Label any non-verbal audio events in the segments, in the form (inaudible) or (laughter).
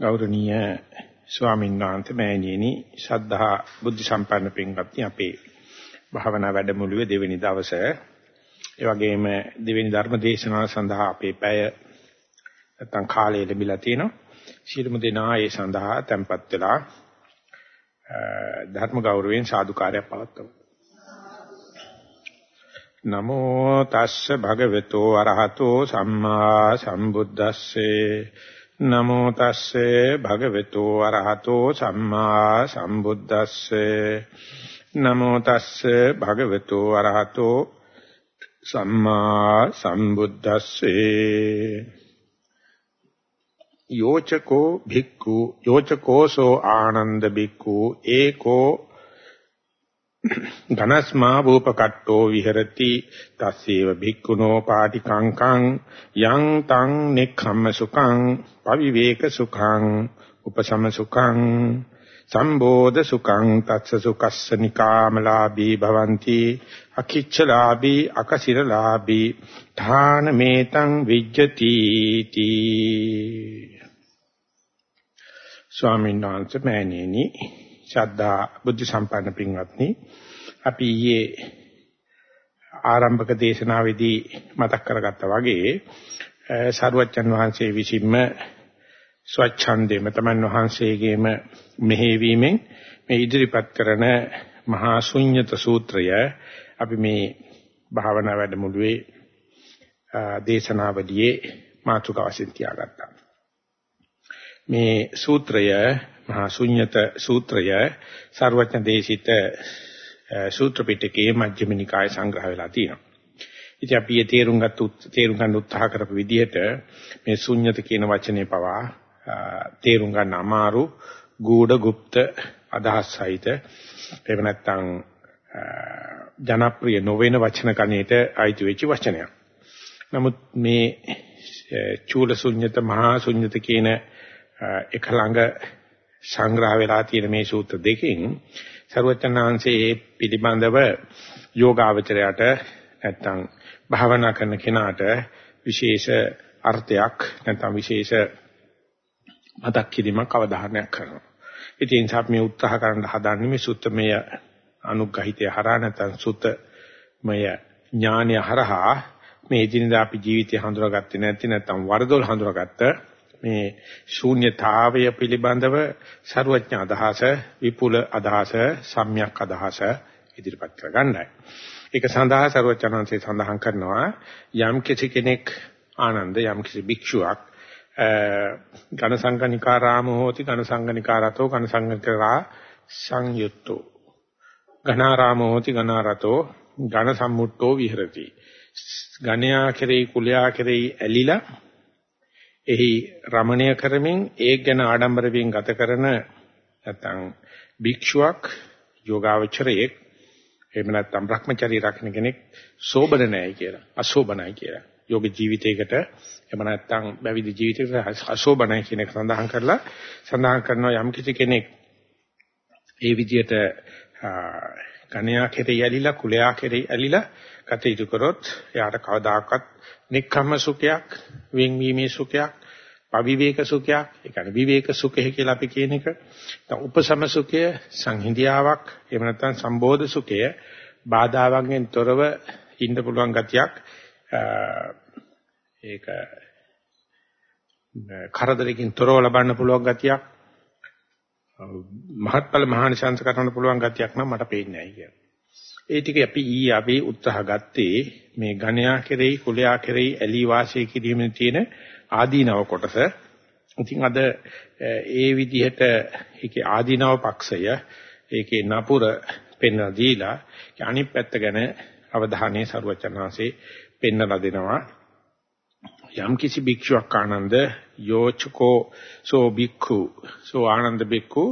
ගෞරවනීය ස්වාමීන් වහන්සේ මෑණියනි ශ්‍රද්ධා බුද්ධ සම්පන්න පින්වත්නි අපේ භාවනා වැඩමුළුවේ දෙවෙනි දවසේ ඒ වගේම දෙවෙනි ධර්ම දේශනාව සඳහා අපේ පැය නැත්තම් කාලය ලැබිලා තිනවා සියලුම දෙනා ඒ සඳහා tempත් වෙලා ධර්ම ගෞරවයෙන් සාදුකාරයක් පවත්වමු. නමෝ තස්ස භගවතෝ අරහතෝ සම්මා සම්බුද්දස්සේ නමෝ තස්සේ භගවතු අරහතෝ සම්මා සම්බුද්දස්සේ. නමෝ තස්සේ භගවතු අරහතෝ සම්මා සම්බුද්දස්සේ. යෝචකෝ භික්ඛු යෝචකෝසෝ ආනන්ද භික්ඛු ඒකෝ ධනස්මා භූපකට්ටෝ විහෙරති තස්සේව භික්ඛුනෝ පාටිකංකං යං තං නික්ඛම්ම සුඛං පවිවේක සුඛං උපසම සුඛං සම්බෝධ සුඛං තස්ස සුකස්ස නිකාමලාභී භවಂತಿ අකිච්ඡලාභී අකසිරලාභී ධාන මේතං විජ්ජති තී ස්වාමීන් වහන්සේ මෑණියනි ශ්‍රද්ධා බුද්ධ සම්පන්න පින්වත්නි අපි ඊයේ ආරම්භක දේශනාවේදී මතක් කරගත්තා වගේ සරුවච්චන් වහන්සේ විසින්ම ස්වච්ඡන්දේම තමන් වහන්සේගේම මෙහෙවීමෙන් මේ ඉදිරිපත් කරන මහා ශුන්්‍යත සූත්‍රය අපි මේ භාවනා වැඩමුළුවේ දේශනාවලියේ මාතෘකාව වශයෙන් තියාගත්තා. මේ සූත්‍රය මහා ශුන්්‍යත සූත්‍රය සර්වඥ දේශිත සූත්‍ර පිටකයේ මජ්ක්‍ධිම නිකාය සංග්‍රහ වෙලා තියෙනවා. ඉතින් අපි මේ තේරුම් ගත්ත තේරුම් ගන්න උත්සාහ කරපු විදිහට මේ ශුන්්‍යත කියන වචනේ පවා තේරුම් ගන්න අමාරු ගූඪ গুপ্ত අදහස් සහිත එහෙම නැත්නම් ජනප්‍රිය නොවන වචන කණේට අයිති වෙච්ච වචනයක්. නමුත් මේ චූල ශුන්්‍යත මහා ශුන්්‍යත කියන එක ළඟ සංග්‍රහ වෙලා තියෙන මේ සූත්‍ර දෙකෙන් ਸਰවචනාංශයේ පිළිබඳව යෝගාවචරයට නැත්තම් භාවනා කරන කෙනාට විශේෂ අර්ථයක් නැත්නම් විශේෂ මතක් කිරීමක් අවධාරණයක් කරනවා. ඉතින් අපි මේ උත්සාහ කරන්න හදන්නේ මේ සුත්තමය අනුග්‍රහිතය හරහා නැත්නම් සුත්තමය ඥානය හරහා මේ එදිනදා අපි ජීවිතය හඳුනාගත්තේ නැති නැත්නම් වරදොල් හඳුනාගත්ත මේ ශූන්‍යතාවය පිළිබඳව ਸਰුවඥ අදහස විපුල අදහස සම්‍යක් අදහස ඉදිරිපත් කර ගන්නයි. ඒක සඳහා ਸਰුවචනන්සේ සඳහන් කරනවා යම් කිසි කෙනෙක් ආනන්ද යම් කිසි භික්ෂුවක් ඝන සංගනිකාරාම හෝති ඝන සංගනිකාරතෝ ඝන සංගනිකරා සංයුත්තෝ ඝනාරාම හෝති ඝනාරතෝ ඝන සම්මුට්ඨෝ විහෙරති ඝනයා කෙරෙහි කුලයා කෙරෙහි ඇලිලා එහි රමණය කරමින් ඒ ගැන ආඩම්බර වීම ගත කරන නැත්නම් භික්ෂුවක් යෝගාවචරයේ එහෙම නැත්නම් Brahmachari රකින්න කෙනෙක් සෝබන නැහැ කියලා අසෝබනයි කියලා. යෝග ජීවිතයකට එහෙම නැත්නම් බැවිදි ජීවිතයකට අසෝබනයි කියන එක සඳහන් කරලා සඳහන් කරනවා යම් කිසි කෙනෙක් ඒ විදිහට කණයා කෙරෙහි ඇලිලා කුලයා කෙරෙහි ඇලිලා කටයුතු කරොත් එයාට කවදාකවත් නික්කම්ම සුඛයක් වෙන්වීමේ සුඛයක් පවිවේක සුඛයක් ඒ කියන්නේ විවේක සුඛය කියලා අපි කියන එක දැන් උපසම සුඛය සංහිඳියාවක් එහෙම නැත්නම් සම්බෝධ සුඛය බාධාවන්ගෙන් තොරව ඉන්න පුළුවන් ගතියක් ඒක කරදරකින් තොරව ලබන්න පුළුවන් ගතියක් මහත්ඵල මහානිශංස කරන්න පුළුවන් ගතියක් නම් මට පේන්නේ නැහැ කියලා. ඒ ටික අපි ඊ අපි උත්සාහ ගත්තේ මේ ඝණයා කෙරෙහි කුලයා කෙරෙහි ඇලී වාසය කිරීමේ තියෙන ආදීනව කොටස. ඉතින් අද ඒ විදිහට ඒකේ ආදීනව පක්ෂය ඒකේ නපුර පෙන්වලා දීලා අනිත් පැත්ත ගැන අවධානය සරුවචනාංශේ පෙන්වලා දෙනවා. යම් කිසි භික්ෂුවක් ආනන්ද යෝචකෝ සෝ භික්ඛු සෝ ආනන්ද භික්ඛු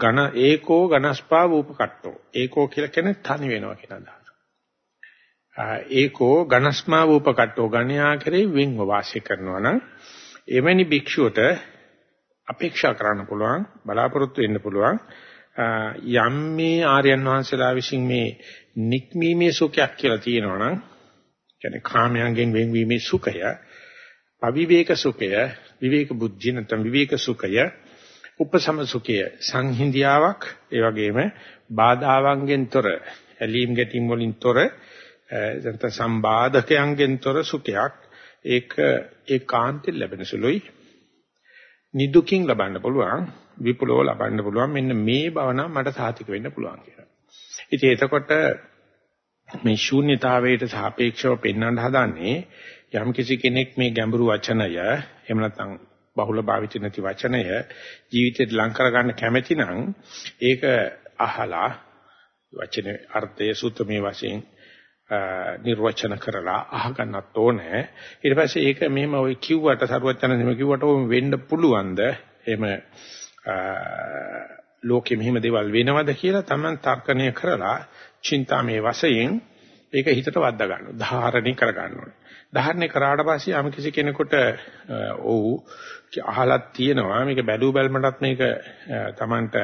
ඝන ඒකෝ ඝනස්පා වූපකට්ටෝ ඒකෝ කියලා කියන්නේ තනි වෙනවා කියන අදහස. ඒකෝ ඝනස්මා වූපකට්ටෝ ඝණයා කරේ වෙන්ව වාසය කරනවා නම් එවැනි භික්ෂුවට අපේක්ෂා කරන්න පුළුවන් බලාපොරොත්තු වෙන්න පුළුවන්. යම් මේ ආර්යයන් වහන්සේලා විසින් මේ නික්මීමේ සුඛයක් කියලා තියෙනවා නම් කියන්නේ කාමයන්ගෙන් වෙන්වීමේ සුඛය පවිවේක සුඛය විවේක බුද්ධිය නැත්නම් විවේක සුඛය උපසම සුඛය සංහිඳියාවක් ඒ වගේම බාධාවන්ගෙන් තොර ඇලීම් ගැටීම් වලින් තොර නැත්නම් සම්බාධකයන්ගෙන් තොර සුඛයක් ඒක ඒකාන්තයෙන් ලැබෙන සුළුයි නිදුකින් ලබන්න පුළුවන් විපුලව ලබන්න පුළුවන් මෙන්න මේ බව නම් මට සාතික වෙන්න පුළුවන් කියලා. ඉතින් එතකොට මේ ශූන්‍යතාවයට සාපේක්ෂව පෙන්වන්න හදන්නේ යම් කිසි කෙනෙක් මේ ගැඹුරු වචනය එහෙම නැත්නම් බහුල භාවිත නැති වචනය ජීවිතේට ලං කරගන්න කැමැති නම් ඒක අහලා වචනේ අර්ථය සූත්‍රමේ වශයෙන් නිර්වචන කරලා අහගන්නත් ඕනේ ඊට පස්සේ ඒක මෙහෙම ඔය කිව්වට සරුවචන මෙහෙම කිව්වට ඕම වෙන්න පුළුවන්ද එහෙම ලෝකෙ මෙහෙම දේවල් වෙනවද කියලා Taman තර්කණය කරලා චින්තාමේ වශයෙන් ඒක හිතට වද්දා ගන්නවා. ධාරණය කර ගන්න ඕනේ. ධාරණය කරාට පස්සේ යම් කිසි කෙනෙකුට ඔව් අහලක් තියෙනවා මේක බැලු බැලමටත් මේක Tamanට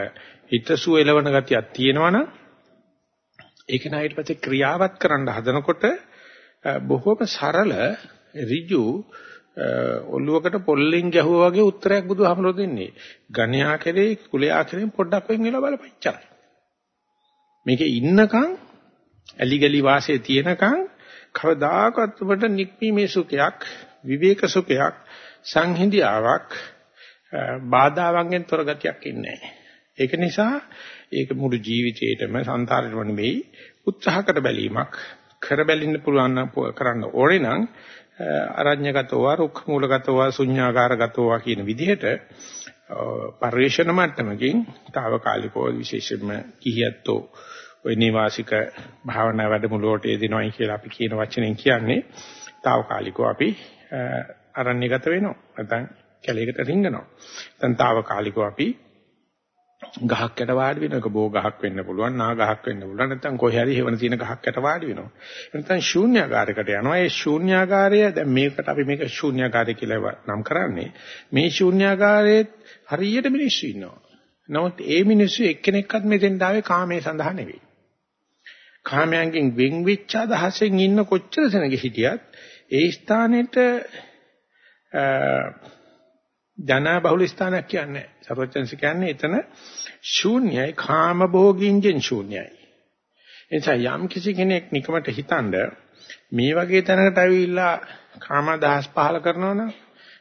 හිතසුව එලවන ගතියක් තියෙනවනම් ඒක නෑ ඊට පස්සේ ක්‍රියාවත් කරන්න හදනකොට බොහොම සරල ඍජු ඔළුවකට පොල්ලෙන් ගැහුවා වගේ උත්තරයක් බුදුහාමරෝ දෙන්නේ. ගණ්‍යා කෙරේ කුලයා කෙරේ පොඩ්ඩක් වෙන් වෙලා බලපච්චරයි. මේකේ ඉන්නකම් ඇලි ගලි වාසයේ තියෙනකම් කවදාකවත් ඔබට නික්මීමේ සුඛයක් විවේක සුඛයක් සංහිඳියාවක් බාධාවන්ගෙන් තොර ගතියක් ඉන්නේ ඒක නිසා ඒක මුළු ජීවිතේටම සංසාරෙම නෙවෙයි උත්සාහකට බැලීමක් කර බැලින්න පුළුවන් කරන්න ඕනේ නම් අරඤ්‍යගතව රුක්ඛ මූලගතව ශුඤ්ඤාකාරගතව කියන විදිහට පරිේශන මට්ටමකින් తాවකාලිකව විශේෂයෙන්ම කිහියත්තෝ ওই නිවාසික භාවනා වැඩමුළුවට එදිනවයි කියලා අපි කියන වචනෙන් කියන්නේ తాවකාලිකව අපි අරණ්‍යගත වෙනවා. නැත්නම් කැලේකට රිංගනවා. නැත්නම් తాවකාලිකව අපි ගහක් යට වාඩි වෙනවා. ඒක බෝ ගහක් වෙන්න පුළුවන්, නා ගහක් වෙන්න පුළුවන්. නැත්නම් කොහේ හරි හේවන තියෙන ගහක් යට වාඩි වෙනවා. නැත්නම් ශූන්‍යාකාරයකට යනවා. ඒ ශූන්‍යාකාරය දැන් මේකට අපි මේක ශූන්‍යාකාරය කියලා නම් කරන්නේ. මේ ශූන්‍යාකාරයේ හරියට මිනිස්සු ඉන්නවා. නමුත් ඒ මිනිස්සු එක්කෙනෙක්වත් මෙතෙන් ආවේ කාමයේ සඳහා නෙවෙයි. කාමයන්ගෙන් වෙන් වෙච්ච අදහසෙන් ඉන්න කොච්චර සෙනග හිටියත් ඒ ස්ථානෙට ජනා බහුල ස්ථානයක් කියන්නේ සර්වචන්ස කියන්නේ එතන ශූන්‍යයි කාම භෝගින්ගෙන් ශූන්‍යයි එනිසා යම් කිසි කෙනෙක් නිකමට හිතනද මේ වගේ තැනකට ඇවිල්ලා කාමදාස් පහල කරනවනම්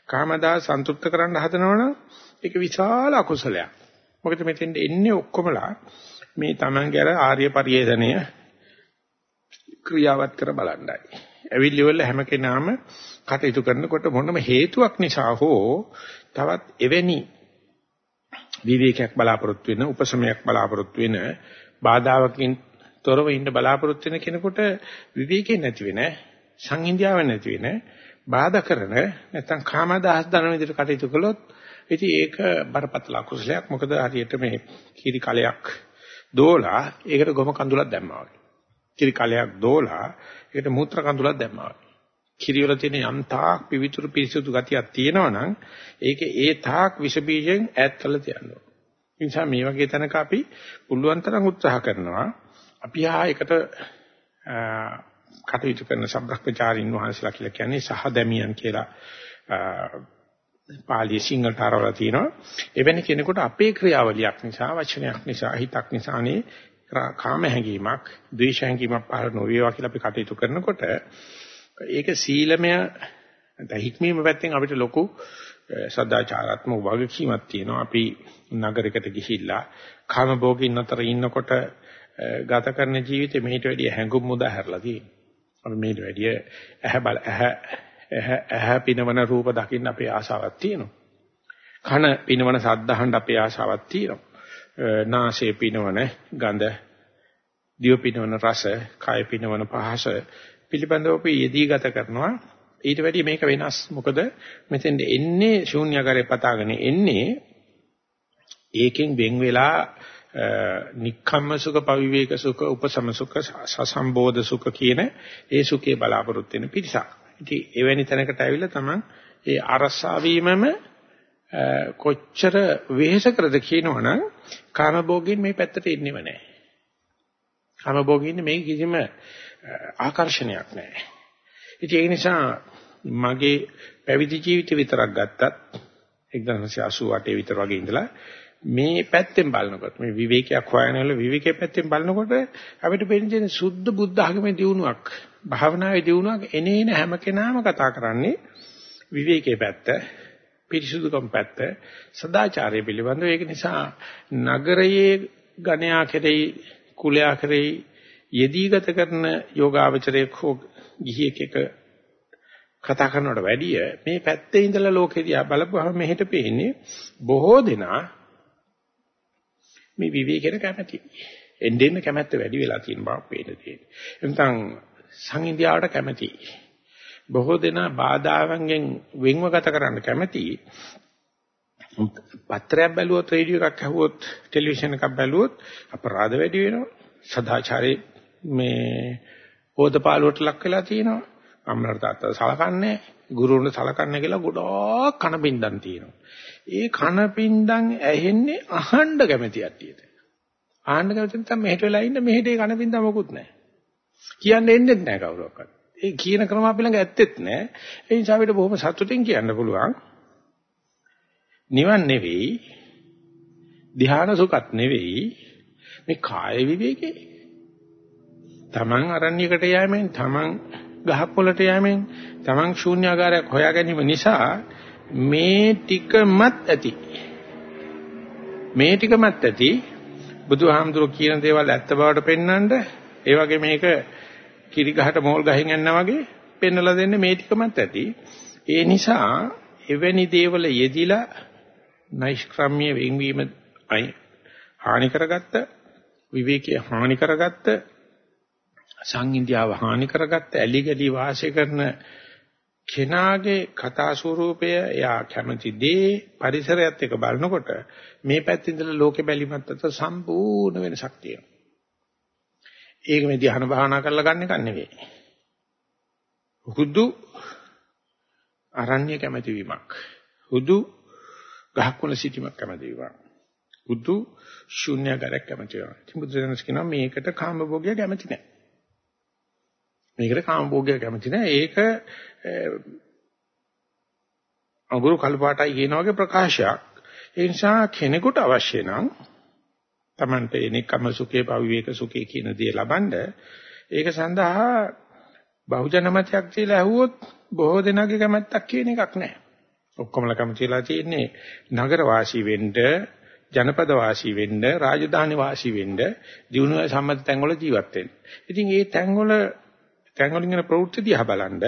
කාමදාස් සන්තුෂ්ත කරන්න හදනවනම් ඒක විශාල අකුසලයක්. මොකද මෙතෙන්ද එන්නේ ඔක්කොමලා මේ Tamange අර ආර්ය පරිේෂණය ක්‍රියාවත් කර බලන්නයි. ඇවිල්ලි වල හැම කෙනාම කටයුතු කරනකොට මොනම හේතුවක් නිසා හෝ තවත් එවැනි විවේකයක් බලාපොරොත්තු වෙන උපසමයක් බලාපොරොත්තු වෙන බාධාවකින් තොරව ඉන්න බලාපොරොත්තු වෙන කෙනෙකුට විවේකේ නැති වෙන සංහිඳියාව නැති වෙන බාධා කරන නැත්නම් කාමදාහස් දන විදිහට කටයුතු කළොත් ඉතින් ඒක බරපතල අකුසලයක් මොකද හරියට මේ කීරි කලයක් දෝලා ඒකට ගොම කඳුලක් දැම්මා වගේ කිරි කලයක් දෝලා ඒකට මූත්‍රා කඳුලක් දැම්මා වගේ. කිරි වල තියෙන යම් තාක් පිවිතුරු පිරිසුදු ගතියක් තියෙනවා නම් ඒක ඒ තාක් විෂ බීජයෙන් ඈත් කරලා තියනවා. ඒ නිසා මේ වගේ තැනක අපි පුළුවන් තරම් උත්සාහ කරනවා. අපි ආ එකට කටයුතු කරන සම්බ්‍රහ්මචාරින් වහන්සේලා කියලා කියන්නේ සහදැමියන් කියලා පාලිය සිංහලට ආරවලා තිනවා. එවැනි කෙනෙකුට අපේ ක්‍රියාවලියක් නිසා වචනයක් නිසා හිතක් නිසානේ කාම හැඟීමක්, ද්වේෂ හැඟීමක් පහළ නොවේවා කියලා අපි කටයුතු කරනකොට ඒක සීලමය දහික්මීම පැත්තෙන් අපිට ලොකු සදාචාරාත්මක වගකීමක් තියෙනවා. අපි නගරයකට ගිහිල්ලා කාම භෝගින් අතර ඉන්නකොට ගත කරන ජීවිතේ මෙහිට වැඩිය හැඟුම් මුදා හැරලා තියෙනවා. අපි මෙහිට වැඩිය ඇහැ බල ඇහැ ඇහැ පිනවන රූප දකින්න අපේ ආසාවක් තියෙනවා. කන පිනවන ශබ්ද අහන්න අපේ ආසාවක් තියෙනවා. නාසයේ පිනවන ගඳ, දිව පිනවන රස, කය පිනවන පහස පිළිබඳව අපි යෙදී ගත කරනවා. ඊට වැඩිය මේක වෙනස්. මොකද මෙතෙන්ද එන්නේ ශූන්‍යකාරය පතාගෙන එන්නේ ඒකෙන් වෙන් වෙලා නික්කම්ම සුඛ පවිවේක සුඛ උපසම සුඛ සසම්බෝධ සුඛ කියන ඒ සුඛේ බලාපොරොත්තු වෙන පිරිසක්. ඉතින් එවැනි තැනකට ඇවිල්ලා තමයි ඒ අරසා වීමම කොච්චර වෙහෙස කරද කියනවනම් කාමභෝගින් මේ පැත්තට එන්නේම නැහැ. කාමභෝගින් මේ කිසිම ආකර්ෂණයක් නැහැ. ඉතින් ඒ නිසා මගේ පැවිදි ජීවිතය විතරක් ගත්තත් 1988 විතර වගේ ඉඳලා මේ පැත්තෙන් බලනකොට මේ විවේකයක් හොයනවල විවේකයේ පැත්තෙන් බලනකොට අපිට පේන්නේ සුද්ධ බුද්ධ ආගමේ දියුණුවක් භාවනාවේ දියුණුවක් එනේන හැම කෙනාම කතා කරන්නේ විවේකයේ පැත්ත පිරිසුදුකම් පැත්ත සදාචාරය පිළිබඳව ඒක නිසා නගරයේ ගණයා කෙරෙහි කුලයා කෙරෙහි යෙදී ගත කරන යෝගාවචරයක් හෝ ගිහියෙක් එක කතා කරනවට වැඩිය මේ පැත්තේ ඉඳලා ලෝකෙ දිහා බලපුවහම මෙහෙට පේන්නේ බොහෝ දෙනා මේ විවේකයට කැමතියි. එන්නෙන්න කැමැත්ත වැඩි වෙලා තියෙන බව පේන තියෙන්නේ. එතන සංඉන්දියාවට කැමතියි. බොහෝ දෙනා බාධාවන්ගෙන් වෙන්ව ගත කරන්න කැමතියි. පත්‍රයක් බැලුවොත් රේඩියෝ එකක් ඇහුවොත් ටෙලිවිෂන් එකක් බැලුවොත් අපරාධ වැඩි වෙනවා. සදාචාරයේ මේ පොදපාලුවට ලක් වෙලා තියෙනවා. අම්මලාට තාත්තා සලකන්නේ ගුරුවරුන්ට සලකන්නේ කියලා ගොඩාක් කනපින්දන් තියෙනවා. ඒ කනපින්දන් ඇහෙන්නේ අහන්න කැමති ඇට්ටියට. ආහන්න කැමති නැත්නම් මෙහෙට වෙලා ඉන්න මෙහෙට ඒ කනපින්දන් මොකුත් නැහැ. කියන්න එන්නේ නැහැ කවුරක්වත්. ඒ කියන ක්‍රම අපි ළඟ ඇත්තෙත් නැහැ. ඒ නිසා අපිට බොහොම සතුටින් කියන්න පුළුවන්. නිවන් නෙවෙයි, ධ්‍යාන සුඛත් නෙවෙයි, මේ කාය විවේකේ. Taman අරණ්‍යයකට යෑමෙන්, Taman ගහක් වලට යෑමෙන්, Taman ශූන්‍යාකාරයක් හොයා ගැනීම නිසා මේ ටිකමත් ඇති. මේ ටිකමත් ඇති. බුදුහාමුදුරුවෝ කියන දේවල් ඇත්ත බවට පෙන්වන්න ඒ වගේ මේක කිරි ගහට මෝල් ගහින් යනවා වගේ පෙන්වලා දෙන්නේ මේ ටිකමත් ඇති. ඒ නිසා එවැනි දේවල් යෙදිලා නෛෂ්ක්‍රම්‍ය වෙන්වීම හානි කරගත්ත විවේකයේ හානි කරගත්ත සංඉන්දියාව හානි කරගත්ත ඇලි ගලි වාසය කරන කෙනාගේ කතා ස්වරූපය එයා කැමති දේ පරිසරයත් එක්ක බලනකොට මේ පැත්තේ ඉඳලා ලෝකෙ බැලිමත් අතර සම්පූර්ණ වෙනසක් තියෙනවා. ඒක මේ ධ්‍යාන භාවනා කරලා ගන්න එක නෙවෙයි. හුදු අරණ්‍ය කැමැති වීමක්. හුදු ගහක් වල සිටීමක් කැමැති වීමක්. හුදු ශූන්‍යකාරයක් කැමැති වීමක්. ඉතින් බුදුරජාණන් කියනවා මේකට කාමභෝගය කැමැති නැහැ. මේකට කාමභෝගය කැමැති නැහැ. ඒක අඟුරු කල්පාටයි කියන වගේ ප්‍රකාශයක්. ඒ නිසා කෙනෙකුට අවශ්‍ය නම් Tamante එනිකම සුඛේ පවිවේක සුඛේ කියන දේ ලබනද ඒක සඳහා බහුජන මතයක් කියලා ඇහුවොත් බොහෝ දෙනාගේ කැමැත්තක් කියන එකක් නැහැ. ඔක්කොමලා කැමතිලා තියෙන්නේ නගර වාසී වෙන්න, ජනපද වාසී වෙන්න, රාජධානි වාසී වෙන්න, දිනුවේ සම්මත තැන්වල ජීවත් වෙන්න. ඉතින් මේ තැන්වල තැන්වලින් යන ප්‍රවෘත්ති දිහා බලනද,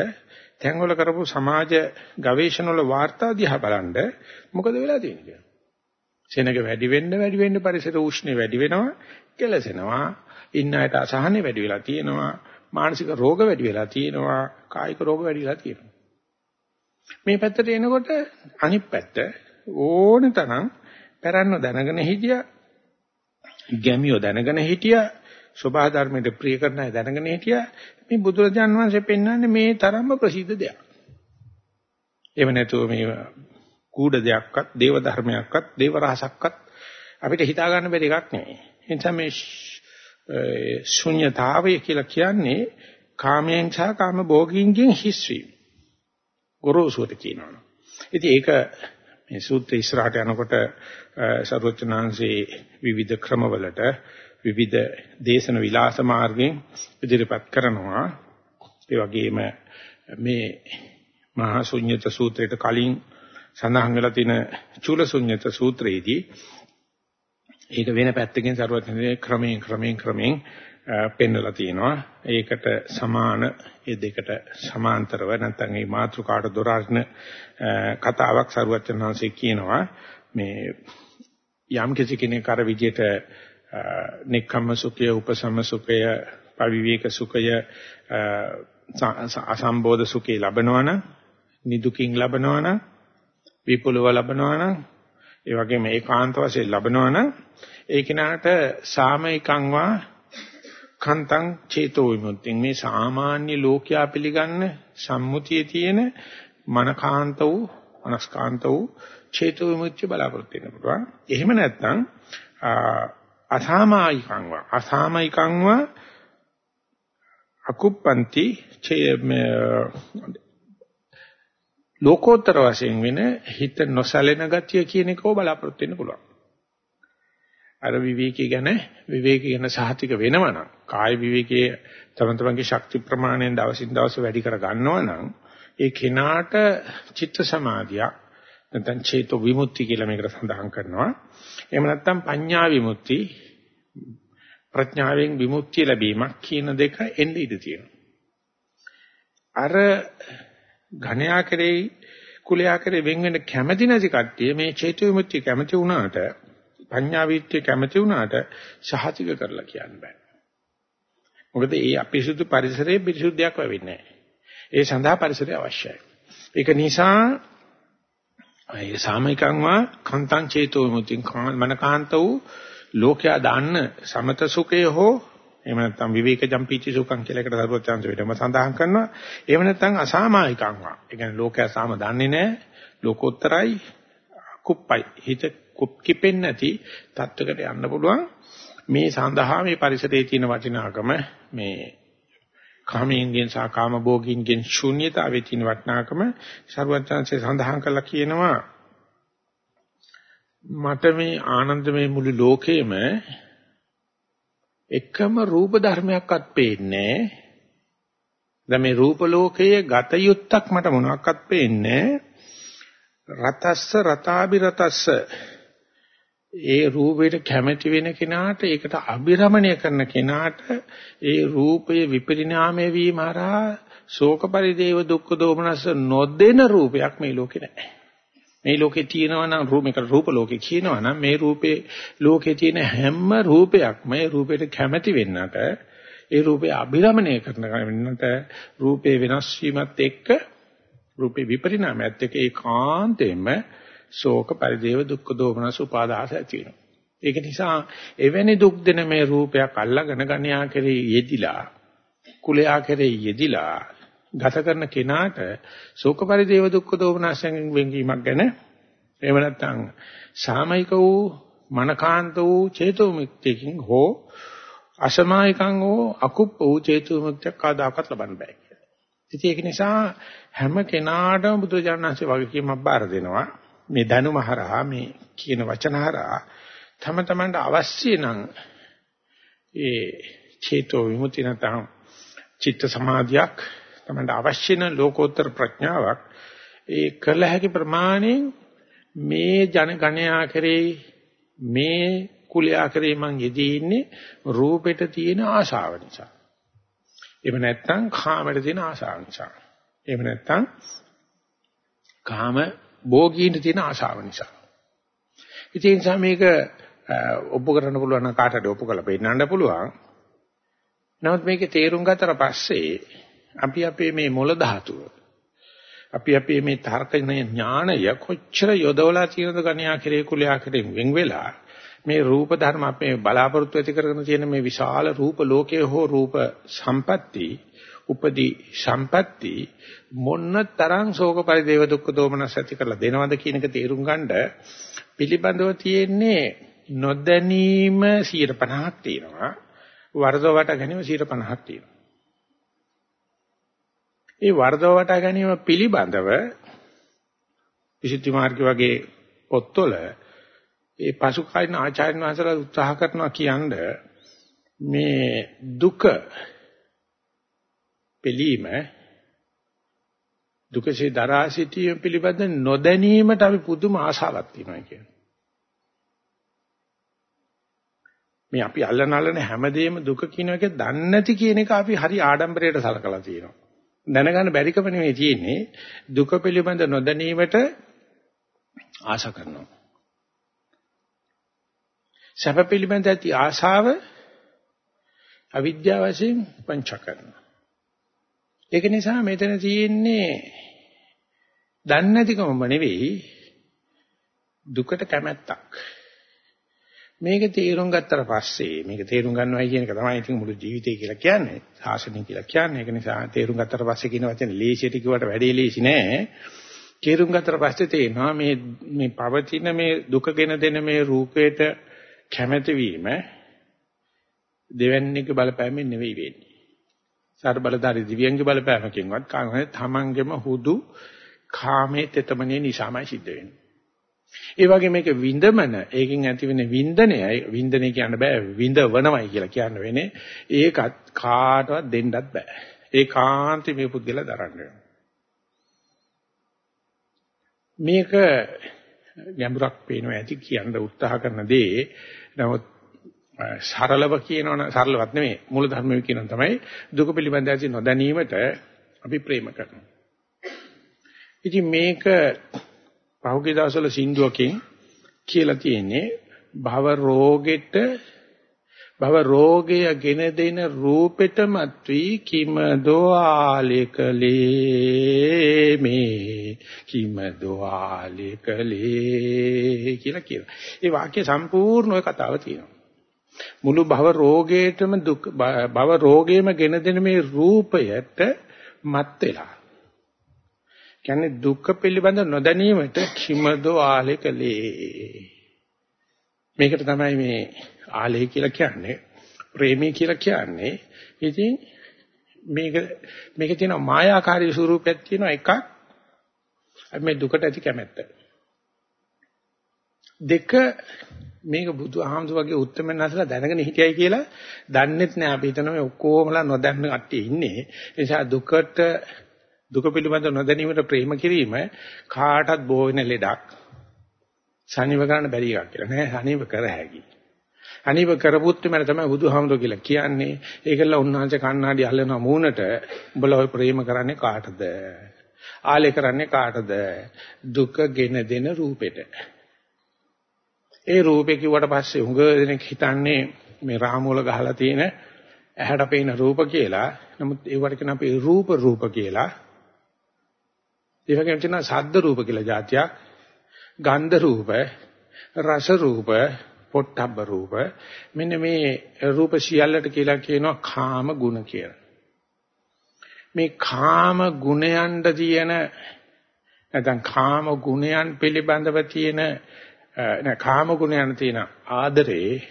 තැන්වල කරපු සමාජ ගවේෂණ වල වාර්තා දිහා බලනද මොකද වෙලා තියෙන්නේ කියලා. සෙනග වැඩි වෙන්න වැඩි වෙන්න පරිසර උෂ්ණය වැඩි වෙනවා කෙලසෙනවා ඉන්න අයට අසහනෙ වැඩි වෙලා තියෙනවා මානසික රෝග වැඩි වෙලා තියෙනවා කායික රෝග වැඩි වෙලා තියෙනවා මේ පැත්තට එනකොට අනිත් පැත්ත ඕන තරම් කරන්න දැනගෙන හිටියා ගැමියෝ දැනගෙන හිටියා සබහා ධර්මයට ප්‍රිය කරන අය දැනගෙන හිටියා මේ බුදුරජාන් වහන්සේ පෙන්වන්නේ මේ තරම්ම ප්‍රසිද්ධ දෙයක්. එහෙම නැතුව මේ කූඩ දෙයක්වත්, දේව ධර්මයක්වත්, දේව රහසක්වත් අපිට හිතා ගන්න බැරි එකක් නෙවෙයි. ඒ නිසා මේ ශුන්‍යතාවය කියලා කියන්නේ කාමයෙන් සහ කාම භෝගින්ගෙන් හිස්වීම. ගොරෝසුවට කියනවා. ඉතින් ඒක මේ සූත්‍ර ඉස්සරහට යනකොට සර්වචනාංශේ විවිධ ක්‍රමවලට විවිධ දේශන විලාස මාර්ගයෙන් ඉදිරිපත් කරනවා. ඒ වගේම මේ මහා ශුන්්‍යත සූත්‍රයට කලින් සඳහන් වෙලා තියෙන චූලසුඤ්ඤත සූත්‍රයේදී ඒක වෙන පැත්තකින් සරුවත්නේ ක්‍රමයෙන් ක්‍රමයෙන් ක්‍රමයෙන් පෙන්වලා තියෙනවා. ඒකට සමාන ඒ දෙකට සමාන්තරව නැත්නම් මේ මාතෘකාට දොරාරින කතාවක් සරුවත්චන්හන්සේ කියනවා. මේ යම් කිසි කෙනෙක් අර විදියට නික්කම්ම සුඛය, උපසම සුඛය, පවිවේක සුඛය, අසම්බෝධ සුඛය ලබනවනම්, නිදුකින් ලබනවනම් විපුලව ලබනවා නම් ඒ වගේම ඒකාන්ත වශයෙන් ලබනවා නම් ඒ කිනාට සාමයිකං වා කන්තං චේතෝ විමුක්තිය මේ සාමාන්‍ය ලෝකයා පිළිගන්න සම්මුතියේ තියෙන මනකාන්ත වූ මනස්කාන්ත වූ චේතෝ විමුක්තිය බලාපොරොත්තු වෙන්න පුළුවන්. එහෙම නැත්නම් අසාමායිකං වා අසාමායිකං වා අකුප්පන්ති ලෝකෝත්තර වශයෙන් වෙන හිත නොසැලෙන ගතිය කියන එකව බලාපොරොත්තු වෙන්න පුළුවන්. අර විවේකී ගැන විවේකී ගැන සහතික වෙනවා නම් කාය විවේකයේ තම තමන්ගේ ශක්ති ප්‍රමාණයෙන් දවසින් දවස වැඩි කර ගන්නවා නම් ඒ කෙනාට චිත්ත සමාධියක් නැත්නම් චේතෝ විමුක්ති කියලා මේකට සඳහන් කරනවා. එහෙම නැත්නම් පඤ්ඤා විමුක්ති ප්‍රඥාවෙන් විමුක්තිය ලැබීමක් කියන දෙක එන්න ඉඩ තියෙනවා. අර ඝණයා කරේ කුලයා කරේ වෙන් වෙන්න කැමැති නැති කට්ටිය මේ චේතු විමුක්තිය කැමැති වුණාට පඤ්ඤා විත්‍ය කැමැති වුණාට සහතික කරලා කියන්න බෑ. මොකද ඒ අපිරිසුදු පරිසරයේ පිරිසුද්ධියක් වෙන්නේ නැහැ. ඒ සඳහා පරිසරය අවශ්‍යයි. ඒක නිසා ඒ සාමිකංවා කන්තං චේතෝ විමුක්තිං මනකාන්ත වූ ලෝකයා දාන්න සමත සුඛය හෝ එහෙම නැත්නම් විවේක ජම්පීචි සුඛං කියලා එකට දරුවත් chance වෙටම සඳහන් කරනවා. එහෙම නැත්නම් අසාමායිකං වා. ඒ කියන්නේ ලෝකයා සාම දන්නේ නැහැ. ලෝකෝත්තරයි කුප්පයි. හිත කුප් කිපෙන්නේ නැති තත්වයකට යන්න පුළුවන්. මේ සඳහා මේ පරිසරයේ තියෙන වටිනාකම මේ කාමයෙන්ගෙන් සහ කාමභෝගින්ගෙන් ශූන්‍යතාවයේ තියෙන වටිනාකම සරුවත් chance සඳහන් කරලා කියනවා මට මේ ආනන්දමය මුළු ලෝකෙම එකම රූප ධර්මයක්වත් පේන්නේ දැන් මේ රූප ලෝකයේ ගත යුත්තක් මට මොනවත් පේන්නේ රතස්ස රතාබි රතස්ස ඒ රූපයට කැමැති වෙන කෙනාට ඒකට අභිරමණය කරන කෙනාට ඒ රූපයේ විපරිණාමය වීම හරහා ශෝක පරිදේව දුක්ඛ දෝමනස නොදෙන රූපයක් මේ ලෝකේ නැහැ. මේ ලෝකේ තියෙනවා නම් රූපයක රූප ලෝකේ කියනවා නම් මේ රූපේ ලෝකේ තියෙන හැම රූපයක්ම මේ රූපයට කැමැති වෙන්නට ඒ රූපේ අභිරමණය කරන වෙන්නට රූපේ වෙනස් වීමත් එක්ක රූපේ විපරිණාමයත් එක්ක ඒකාන්තයෙන්ම ශෝක පරිදේව දුක්ඛ දෝමනස උපාදාස ඇති වෙනවා. ඒක නිසා එවැනි දුක් දෙන මේ රූපයක් අල්ලගෙන ගණ්‍යා කෙරෙහි යෙදිලා කුලයා කෙරෙහි යෙදිලා ගත කරන කෙනාට ශෝක පරිදේව දුක්ඛ දෝමනසෙන් වෙන්වීමක් ගැන එහෙම නැත්නම් සාමයික වූ මනකාන්ත වූ චේතෝ මුක්තියකින් හෝ අසමායිකං හෝ අකුප්ප වූ චේතෝ මුක්තියක් කවදාකවත් ලබන්න බෑ කියලා. ඉතින් ඒක නිසා හැම කෙනාටම බුදුරජාණන්සේ වගකීමක් බාර දෙනවා. මේ දැනුම හරහා මේ කියන වචන හරහා තම තමන්ට අවශ්‍ය නම් ඒ චේතෝ විමුක්තිය නැත්නම් චිත්ත සමාධියක් තමන්ට අවශ්‍ය නම් ලෝකෝත්තර ප්‍රඥාවක් ඒ කළ හැකි ප්‍රමාණයෙන් මේ ජන ගණයා කරේ මේ කුලයා කරේ මං යෙදී ඉන්නේ රූපෙට තියෙන ආශාව නිසා. එහෙම නැත්නම් කාමයට තියෙන ආශාව නිසා. එහෙම නැත්නම් කාම භෝගීන්ට තියෙන ආශාව නිසා. ඉතින් නිසා මේක ඔප්පු කරන්න පුළුවන් නම් කාටද ඔප්පු කරලා පෙන්නන්න පුළුවන්. නමුත් මේකේ තේරුම් ගත්තට පස්සේ අපි අපේ මේ මොළ ධාතුව අපි අපේ මේ තර්කඥ ඥානය කොච්චර යොදවලා තියෙනද ගණ්‍යා කෙරේ කුලයා කෙරේ වෙන් වෙලා මේ රූප ධර්ම අපේ බලාපොරොත්තු ඇති කරගෙන තියෙන මේ විශාල රූප ලෝකයේ හෝ රූප සම්පatti උපදී සම්පatti මොන්න තරම් ශෝක පරිදේව දුක්ඛ දෝමනස් ඇති කරලා දෙනවද කියන එක තේරුම් ගන්නද පිළිබඳව තියෙන්නේ නොදැනීම 50ක් තියෙනවා. වර්ධව වට ගැනීම 50ක් තියෙනවා. ඒ වර්ධව වට ගැනීම පිළිබඳව විසුද්ධි මාර්ගය වගේ පොත්වල ඒ පසු කාලින ආචාර්යන් වහන්සේලා උත්සාහ කරනවා කියන්නේ මේ දුක පිළීම දුකසේ දරා සිටීම පිළිබඳ නොදැනීමට අපි පුදුම ආශාවක් තියෙනවා කියන්නේ. මේ අපි අල්ලන අල්ලන හැමදේම දුක කියන එක දන්නේ නැති කියන එක අපි හරි ආඩම්බරයට සලකලා තියෙනවා. දැනගන්න බැරිකම නෙවෙයි තියෙන්නේ දුක පිළිබඳ නොදැනීමට ආශා කරනවා. සැප පිළිබඳ ඇති ආශාව අවිද්‍යාව වශයෙන් පංච කරනවා. ඒක නිසා මෙතන තියෙන්නේ දන්නේ නැතිකමම නෙවෙයි දුකට කැමැත්තක්. මේක තේරුම් ගත්තට පස්සේ මේක තේරුම් ගන්නවයි කියන එක තමයි ඉතින් මුළු ජීවිතය කියලා කියන්නේ. සාසනය කියලා කියන්නේ. ඒක නිසා තේරුම් ගත්තට පස්සේ කියන වචනේ ලේසියට කිව්වට වැඩේ ලේසි නෑ. තේරුම් ගත්තට පස්සේ තේනවා මේ මේ පවතින මේ දුකගෙන දෙන මේ රූපේට කැමැති වීම දෙවන්නේක බලපෑමෙන් නෙවෙයි වෙන්නේ. සාර බලධාරී දිව්‍යංග බලපෑමකින්වත් කාමයේ තමන්ගෙම හුදු කාමයේ තෙතමනේ නිසාමයි සිද්ධ වෙන්නේ. ඒ වගේ මේක විඳමන ඒකෙන් ඇතිවෙන වින්දනය වින්දනය කියන්න බෑ විඳවනමයි කියලා කියන්න වෙන්නේ. ඒකත් කාටවත් දෙන්නත් බෑ. ඒකාන්තේ මේ පුද්ගලයා දරන්න මේක ගැඹුරක් පේනවා ඇති කියන්න උත්සාහ කරන දේ. නමුත් සරලව කියනවනම් සරලවත් නෙමෙයි. මූල ධර්මයේ කියනවා තමයි දුක පිළිබඳ ඇති නොදැනීමට අපි ප්‍රේම කරනවා. ඉතින් මේක පහුගිය දවස්වල සින්දුවකින් කියලා තියෙන්නේ භව රෝගෙට භව රෝගය ගෙන දෙන රූපෙට මත්වි කිම දෝආලේකලේ මේ කිම දෝආලේකලේ කියලා කියනවා. ඒ වාක්‍ය සම්පූර්ණ ඔය කතාව තියෙනවා. මුළු භව රෝගයටම දුක් භව රෝගයම ගෙන දෙන මේ රූපයට මත් වෙලා කියන්නේ දුක්ඛ පිළිබඳ නොදැනීමට කිමදෝ ආලේකලේ. මේකට තමයි මේ ආලේ කියලා කියන්නේ ප්‍රේමී කියලා කියන්නේ. ඉතින් මේක මේකේ තියෙන මායාකාරී ස්වරූපයක් තියෙනවා එකක් මේ දුකට ඇති කැමැත්ත. දෙක මේක බුදුහාමුදුර වගේ උත්තරමෙන් අසලා දැනගෙන හිටියයි කියලා දන්නෙත් නෑ අපි හිතනවා මේ ඔක්කොමලා නොදන්න කට්ටිය ඉන්නේ. ඒ නිසා දුකට දුක පිළිබඳ නොදැනීමට ප්‍රේම කිරීම කාටත් බෝ වෙන ලෙඩක්. සනීප කරන්න බැරි එකක් කියලා නෑ සනීප කර හැකියි. අනිව කරපුත් මම තමයි බුදුහාමුදුර කියලා කියන්නේ. ඒකල උන්වහන්සේ කණ්ණාඩි අල්ලන මූණට උඹලා ඔය ප්‍රේම කරන්නේ කාටද? ආලේ කරන්නේ කාටද? දුක ගෙන දෙන රූපෙට. ඒ රූපේ කිව්වට පස්සේ උඟ දෙනෙක් හිතන්නේ මේ රාමුවල ගහලා තියෙන ඇහැට පේන රූප කියලා. නමුත් ඒවට කියන අපි රූප රූප කියලා. ඒ වගේම තියෙනවා ශබ්ද රූප කියලා જાතියක්. ගන්ධ රූප, රස රූප, පොට්ටබ්බ රූප. මෙන්න මේ රූප සියල්ලට කියලා කියනවා කාම ගුණ කියලා. මේ කාම ගුණයන්ට තියෙන නැත්නම් කාම ගුණයන් පිළිබඳව තියෙන නෑ කාම ගුණයන් තියෙන ආදරේ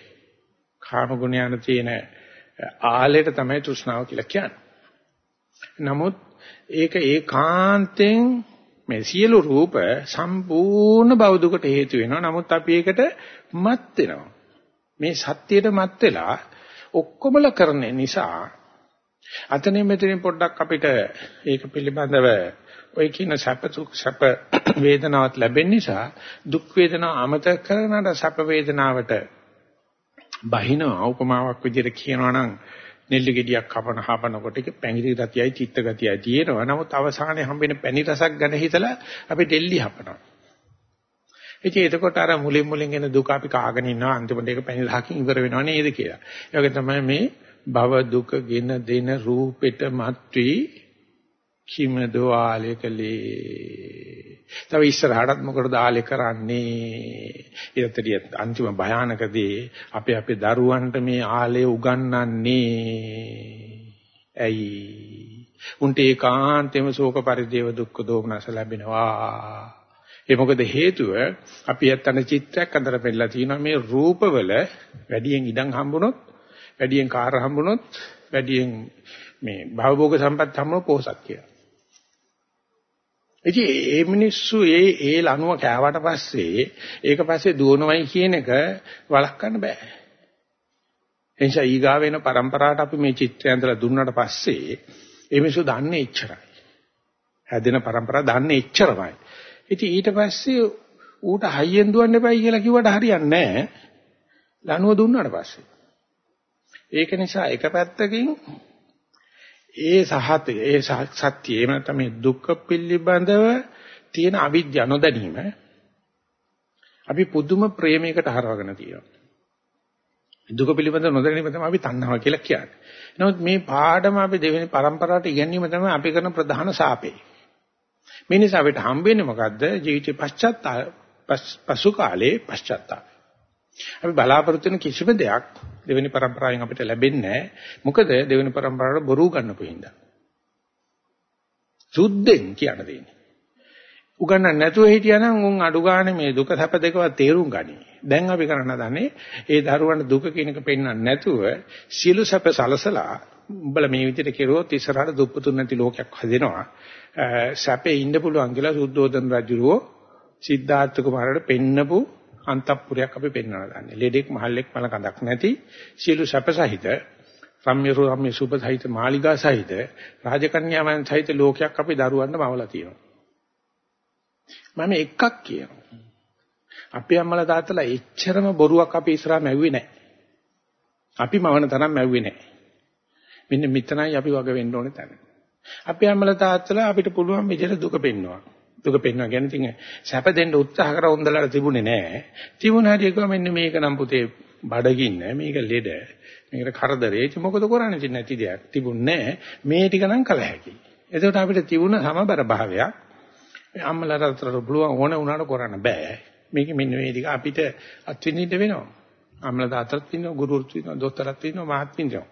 කාම ගුණයන් තියෙන ආලයට තමයි තෘෂ්ණාව කියලා කියන්නේ. නමුත් ඒක ඒකාන්තයෙන් මේ සියලු රූප සම්පූර්ණ බෞද්ධකට හේතු වෙනවා. නමුත් අපි ඒකට මත් වෙනවා. මේ සත්‍යයට මත් වෙලා ඔක්කොමල කරන නිසා අතනින් මෙතනින් පොඩ්ඩක් අපිට ඒක පිළිබඳව ඔය කියන සැප සැප වේදනාවක් ලැබෙන නිසා දුක් වේදනාව අමතක කරනට සැප වේදනාවට බහිනවා උපමාවක් විදිහට කියනවා නම් නෙල්ලි ගෙඩියක් කපන හපනකොට ඒක පැණිරි ගතියයි චිත්ත ගතියයි තියෙනවා. නමුත් අවසානයේ හම්බෙන පැණි රසක් ගැන හිතලා අපි ඩෙල්ලි හපනවා. ඉතින් එතකොට අර මුලින් මුලින් එන දුක අපි කාගෙන ඉන්නවා අන්තිමට ඒක පැණි රහකින් ඉවර වෙනව නේද කියලා. ඒ වගේ තමයි මේ භව දුක ගෙන දෙන රූපෙට මත්වි කිමදෝ ආලේකලේ. තව ඉස්සරහටත් මොකටද ආලේ කරන්නේ? ඊටතරිය අන්තිම භයානකදී අපේ අපේ දරුවන්ට මේ ආලේ උගන්වන්නේ. ඇයි? උන්ට ඒකාන්තෙම ශෝක පරිදේව දුක්ඛ දෝමනස ලැබෙනවා. ඒ මොකද හේතුව අපි ඇත්තන චිත්‍රයක් අතර පෙන්නලා තියෙනවා මේ රූපවල වැඩියෙන් ඉඩම් හම්බුනොත් වැඩියෙන් කාර් හම්බුනොත් වැඩියෙන් මේ භවභෝග සම්පත් හම්බුනොත් පොහසත් කියලා. ඉතින් මේ මිනිස්සු ඒ ඒ ලනුව කෑවට පස්සේ ඒක පස්සේ දුවනවයි කියන එක වළක්වන්න බෑ. එනිසා ඊගා වෙන પરම්පරාවට අපි මේ චිත්‍රය ඇඳලා දුන්නාට පස්සේ මේ මිනිස්සු දන්නේ එච්චරයි. හැදෙන પરම්පරාව දන්නේ එච්චරමයි. ඉතින් ඊට පස්සේ ඌට හයියෙන් දුවන්න එපයි කියලා කිව්වට හරියන්නේ නෑ. ලනුව දුන්නාට පස්සේ. ඒක නිසා එක පැත්තකින් ඒ සහතය ඒ සත්‍ය එහෙම නැත්නම් මේ දුක්ඛ පිළිබඳව තියෙන අවිද්‍යාව නොදැනීම අපි පුදුම ප්‍රේමයකට හරවගෙන තියෙනවා. දුක පිළිබඳව නොදැනීම තමයි අපි තණ්හාව කියලා කියන්නේ. නමුත් මේ පාඩම අපි දෙවෙනි પરම්පරාවට ඉගෙනීම තමයි අපි කරන ප්‍රධාන සාපේ. මේ නිසා අපිට හම්බෙන්නේ මොකද්ද? ජීවිතේ පශ්චාත්තාප පසු කාලේ පශ්චාත්තාප. අපි බලාපොරොත්තු වෙන කිසිම දෙයක් දෙවෙනි પરම්පරාවෙන් අපිට ලැබෙන්නේ නැහැ. මොකද දෙවෙනි પરම්පරාවට බොරු ගන්නපු හින්දා. සුද්ධෙන් කියන දෙන්නේ. උගන්න නැතුව හිටියානම් උන් අඩු ගන්න මේ දුක සැප දෙකවත් තේරුම් ගනි. දැන් අපි කරන්න දන්නේ ඒ දරුවන්ට දුක කියන එක පෙන්වන්න නැතුව සියලු සැප සලසලා උඹලා මේ විදිහට කෙරුවොත් ඉස්සරහට දුප්පතුන් නැති ලෝකයක් හදෙනවා. සැපේ ඉන්න පුළුවන් කියලා සුද්ධෝදන රජුරෝ සිද්ධාර්ථ කුමාරට පෙන්නපු අන්තපුරයක් අපි පෙන්වනවා දන්නේ. ලෙඩෙක් මහල්ලෙක් මල කඳක් නැති සියලු සැප සහිත රම්‍ය රම්‍ය සුබ සහිත මාලිගා සහිත රාජකන්‍යාවන් සහිත ලෝකයක් අපි දරුවන්ට මවලා තියෙනවා. මම එකක් කියනවා. අපේ අම්මලා තාත්තලා එච්චරම බොරුවක් අපි ඉස්සරහා මැව්වේ නැහැ. අපි මවන තරම් මැව්වේ නැහැ. මෙන්න මෙතනයි අපි වග වෙන්න ඕනේ තැන. අපේ අම්මලා තාත්තලා අපිට පුළුවන් විදිහට දුක පෙන්නවා. දුක පෙන්නවා කියන්නේ ඉතින් සැප දෙන්න උත්සාහ කර හොඳලට තිබුණේ නැහැ. තිබුණා හරි එකම මෙන්න මේක නම් පුතේ බඩගින්න මේක ලෙඩ මේකට කරදරේ ඉතින් මොකද කරන්නේ ඉතින් නැති දෙයක් තිබුණේ නැහැ. මේ ටික නම් කල හැකියි. එතකොට අපිට තිබුණ සමබර භාවයක් අම්මලාට අතර පුළුවන් ඕන උනාට කරන්න බෑ. මේක මෙන්න මේ ටික අපිට අත්විඳින්න වෙනවා. අම්මලා තාත්තත් ඉන්නවා, ගුරුවරුත් ඉන්නවා, දොස්තරත් ඉන්නවා, මහත් ඉන්නවා.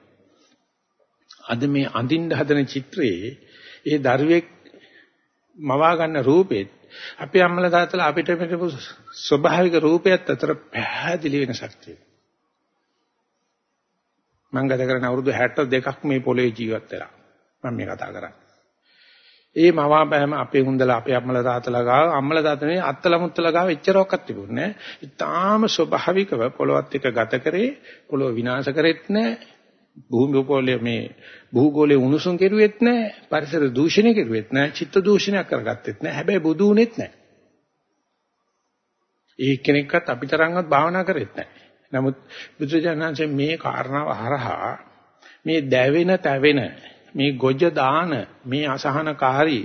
අද මේ අඳින්න හදන චිත්‍රයේ ඒ දරුවෙක් මවා ගන්න රූපෙත් අපේ අම්මලා තාත්තලා අපිට මෙතන ස්වභාවික රූපයත් අතර පැහැදිලි වෙනසක් තියෙනවා. මම ගත කරන අවුරුදු 62ක් මේ පොළේ ජීවත් වෙලා මම මේ කතා කරන්නේ. ඒ මවාපෑම අපේ හුඳලා අපේ අම්මලා තාත්තලා ගාව අම්මලා තාත්තනේ අත්තලා මුත්තලා ගාව එච්චරක්වත් තිබුණේ නැහැ. ඊටාම ස්වභාවිකව පොළොවත් එක්ක ගත කරේ පොළොව විනාශ කරෙත් නැහැ. භූමි පොළේ මේ භූගෝලයේ උණුසුම් කෙරුවෙත් නැහැ. පරිසර දූෂණය කෙරුවෙත් නැහැ. චිත්ත දූෂණයක් කරගත්තෙත් නැහැ. හැබැයි බුදු උනේත් නැහැ. ඒ කෙනෙක්වත් අපිතරංවත් භාවනා කරෙත් නැහැ. නමුත් බුදුජානනාංශයේ මේ කාරණාව හරහා මේ දැවෙන තැවෙන මේ ගොජ දාන මේ අසහනකාරී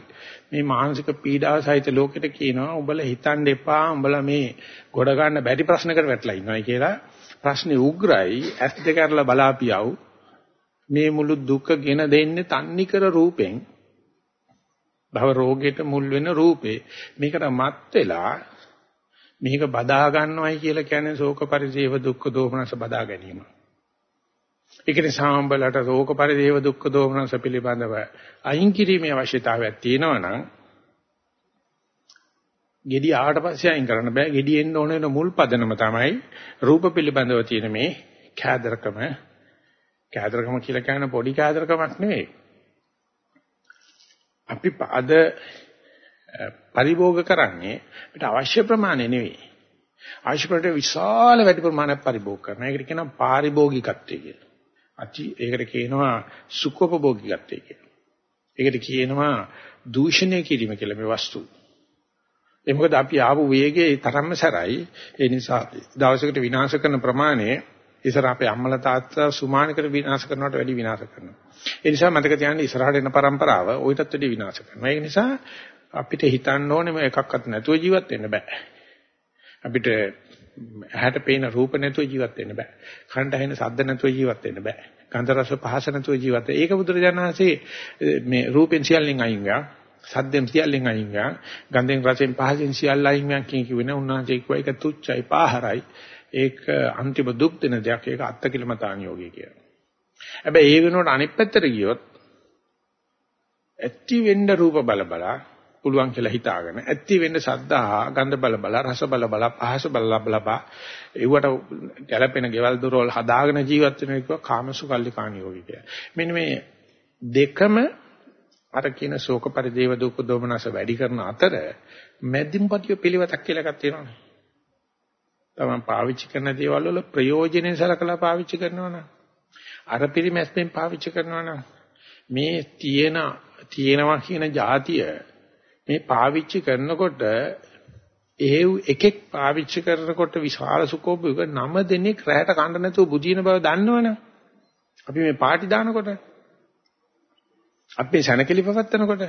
මේ මානසික පීඩාව සහිත ලෝකෙට කියනවා උඹලා හිතන්න එපා උඹලා මේ ගොඩ ගන්න බැරි ප්‍රශ්නකට වැටලා ඉන්නවයි කියලා ප්‍රශ්නේ උග්‍රයි ඇස් දෙක අරලා බලාපියව් මේ මුළු දුක ගෙන දෙන්නේ තන්නිකර රූපෙන් භව රෝගයට මුල් වෙන රූපේ මේකට මත් වෙලා මේක බදා ගන්නවයි කියලා කියන්නේ ශෝක පරිදේව දුක්ඛ දෝමනස බදා ගැනීම. ඒක නිසා උඹලට ශෝක පරිදේව දුක්ඛ දෝමනස පිළිබඳව අයින් කිරීමේ අවශ්‍යතාවයක් තියෙනවා නම් gedi ආවට පස්සේ අයින් කරන්න බෑ. gedi එන්න ඕන වෙන මුල් පදනම තමයි රූප පිළිබඳව තියෙන මේ කෑදරකම. කෑදරකම කියලා කියන්නේ පොඩි කෑදරකමක් නෙවෙයි. අපි අද පරිභෝග කරන්නේ අපිට අවශ්‍ය ප්‍රමාණය නෙවෙයි. අවශ්‍ය ප්‍රමාණයට විශාල වැඩි ප්‍රමාණයක් පරිභෝග කරනවා. ඒකට කියනවා පාරිභෝගිකත්වය කියලා. අති ඒකට කියනවා සුඛෝපභෝගිකත්වය කියලා. ඒකට කියනවා දූෂණය කිරීම කියලා මේ වස්තු. ඒ මොකද අපි ආපු වේගයේ තරම්ම සැරයි. ඒ නිසා දවසකට විනාශ කරන ප්‍රමාණය ඉස්සර අපේ අම්මලා තාත්තා සුමානකට විනාශ කරනවට වැඩි විනාශ කරනවා. ඒ නිසා මතක තියාගන්න ඉස්සරහට එන પરම්පරාව ওইටත් වැඩි විනාශ කරනවා. ඒ නිසා අපිට හිතන්න ඕනේ මේ එකක්වත් නැතුව ජීවත් වෙන්න බෑ. අපිට ඇහැට පේන රූප නැතුව ජීවත් වෙන්න බෑ. කනට ඇහෙන ශබ්ද නැතුව ජීවත් වෙන්න බෑ. ගන්ධ රස පහස නැතුව ජීවත් වෙන්න. ඒක බුදුරජාණන් වහන්සේ මේ රූපෙන් සියල්ලෙන් අයින් ගියා. සද්දෙන් සියල්ලෙන් අයින් ගියා. ගන්ධෙන් රසෙන් පහසෙන් සියල්ල අයින් ගියා කියන කිව්වේ නෑ. උන්වහන්සේ කිව්වා ඒක තුච්චයි පාහරයි. ඒක අන්තිම දුක් දෙන දෙයක්. ඒක අත්කිලමතාන් යෝගී කියලා. හැබැයි ඒ වෙනුවට අනිත් පැත්තට ගියොත් ඇති වෙන්න රූප බල බලා පුළුවන් කියලා හිතාගෙන ඇත්ති වෙන්න සද්දා ගන්ධ බල බල රස බල බල පහස බල බල බා ඒවට ගැළපෙන ගෙවල් දොරවල් හදාගෙන ජීවත් වෙන එක කාමසුකල්ලිකාණ යෝගී කියලා. මෙන්න මේ දෙකම අර කියන ශෝක පරිදේව දුක් දෝමනස වැඩි කරන අතර මැදින්පතිය පිළිවෙතක් කියලා එකක් තියෙනවානේ. තමන් පාවිච්චි කරන දේවල් වල ප්‍රයෝජනෙ සලකලා පාවිච්චි කරනවා නම් අර පිරිමැස්මෙන් පාවිච්චි කරනවා නම් මේ තියෙන තියෙනවා කියන જાතිය මේ පාවිච්චි කරනකොට එහෙව් එකෙක් පාවිච්චි කරනකොට විශාල සුකෝපයක නම දෙනෙක් රැහැට කන්න නැතුව බුදින බව දන්නවනේ. අපි මේ පාටි දානකොට අපේ සැනකෙලි පවත්නකොට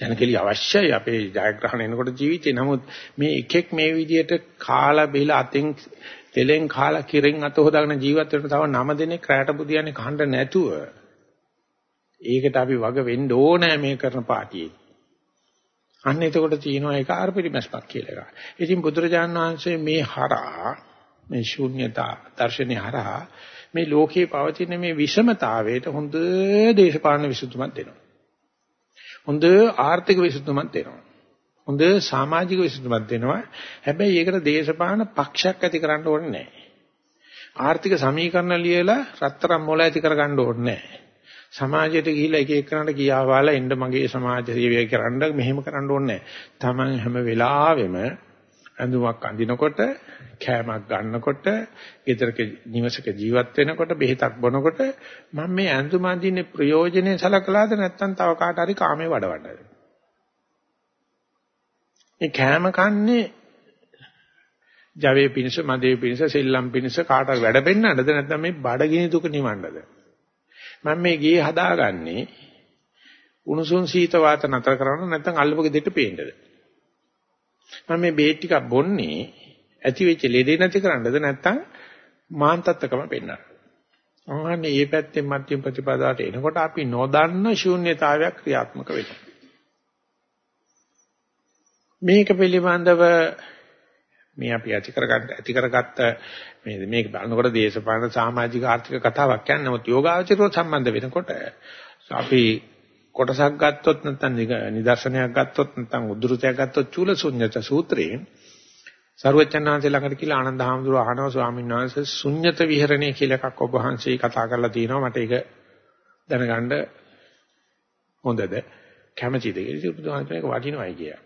සැනකෙලි අවශ්‍යයි අපේ ජයග්‍රහණ එනකොට ජීවිතේ. නමුත් මේ එකෙක් මේ විදියට කාලා බිලා අතෙන් තෙලෙන් කාලා කිරෙන් අත හොදාගෙන ජීවත් වෙන තව නම දෙනෙක් රැහැට බුදියන්නේ කන්න නැතුව ඒකට අපි වග වෙන්න ඕනෑ මේ කරන පාටියේ. අන්න එතකොට තියෙනවා ඒක ආර්පරිමස්පක් කියලා එකක්. ඉතින් බුදුරජාන් වහන්සේ මේ හරහා මේ ශූන්‍යතා දර්ශනේ හරහා මේ ලෝකේ පවතින මේ විෂමතාවයට හොඳ දේශපාලන විසඳුමක් දෙනවා. හොඳ ආර්ථික විසඳුමක් දෙනවා. හොඳ සමාජික විසඳුමක් දෙනවා. හැබැයි ඒකට දේශපාලන පක්ෂයක් ඇති කරන්න ඕනේ නැහැ. ආර්ථික සමීකරණ ලියලා රත්තරන් මොළ ඇති කරගන්න ඕනේ නැහැ. සමාජයට ගිහිල්ලා එක එකනට කියාවාලා එන්න මගේ සමාජ සේවය කරන්න මෙහෙම කරන්න ඕනේ නැහැ. Taman හැම වෙලාවෙම ඇඳුමක් අඳිනකොට කෑමක් ගන්නකොට ගෙදරක නිවසක ජීවත් වෙනකොට බෙහෙතක් බොනකොට මම මේ ඇඳුම අඳින්නේ ප්‍රයෝජනේ සලකලාද නැත්නම් තව කාට හරි කාමේ වඩවන්නද මේ කෑම කන්නේ ජවයේ පිණිස මදේ පිණිස සෙල්ලම් පිණිස කාට වැඩ පෙන්නන්නද? නැත්නම් මේ බඩගිනි දුක නිවන්නද? මම මේ ගේ හදාගන්නේ උණුසුම් සීත වාත නතර කරන්න නැත්නම් අල්ලපු ගෙදෙට්ට පේන්නද? මම මේ බේත් ටිකක් බොන්නේ ඇති වෙච්ච ලෙඩේ නැති කරන්නද නැත්නම් මාන්තත්කම පෙන්වන්න. අනේ මේ පැත්තෙන් මධ්‍යම ප්‍රතිපදාවට එනකොට අපි නොදන්න ශූන්‍යතාවයක් ක්‍රියාත්මක වෙනවා. මේක පිළිබඳව මේ අපි ඇති කරගන්න ඇති කරගත්ත මේ මේක බලනකොට දේශපාලන සමාජික ආර්ථික කතාවක් කියන්නේ නමුත් යෝගාචරයට සම්බන්ධ වෙනකොට අපි කොටසක් ගත්තොත් නැත්නම් නිදර්ශනයක් ගත්තොත් නැත්නම් උද්දෘතයක් ගත්තොත් චූලසුඤ්ඤත සූත්‍රයේ සරුවචනාංශ ළඟට කියලා ආනන්ද හාමුදුරුවෝ අහනවා ස්වාමීන් වහන්සේ ශුන්්‍යත විහරණය කියලා එකක් ඔබ වහන්සේ කතා කරලා තියෙනවා මට ඒක දැනගන්න හොඳද කැමැතිද කියලා බුදුහාමුදුරුවෝ මේක වටිනවයි කියලා.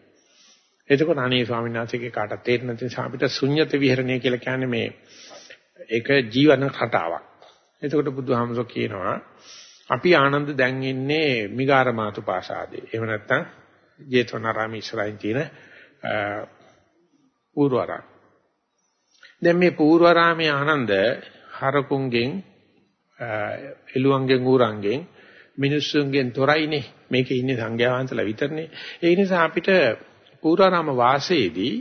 එතකොට අනේ ස්වාමීන් වහන්සේගේ කාටත් තේරෙන්නේ නැති නිසා අපිට ශුන්්‍යත විහරණය කියලා කියන්නේ මේ ඒක ජීවන රටාවක්. එතකොට බුදුහාමුදුරුවෝ කියනවා අපි ආනන්ද දැන් ඉන්නේ මිගාරමාතු පාසාදේ. එහෙම නැත්නම් ජේතවනාරාමයේ ඉස්සරහින් තියෙන පූර්වාරාම. දැන් මේ පූර්වාරාමයේ ආනන්ද හරකුන්ගෙන් එළුවන්ගෙන් ඌරන්ගෙන් මිනිස්සුන්ගෙන් තොරයිනේ මේකේ ඉන්නේ සංඝයා වහන්සේලා විතරනේ ඒ නිසා අපිට පූර්වාරාම වාසයේදී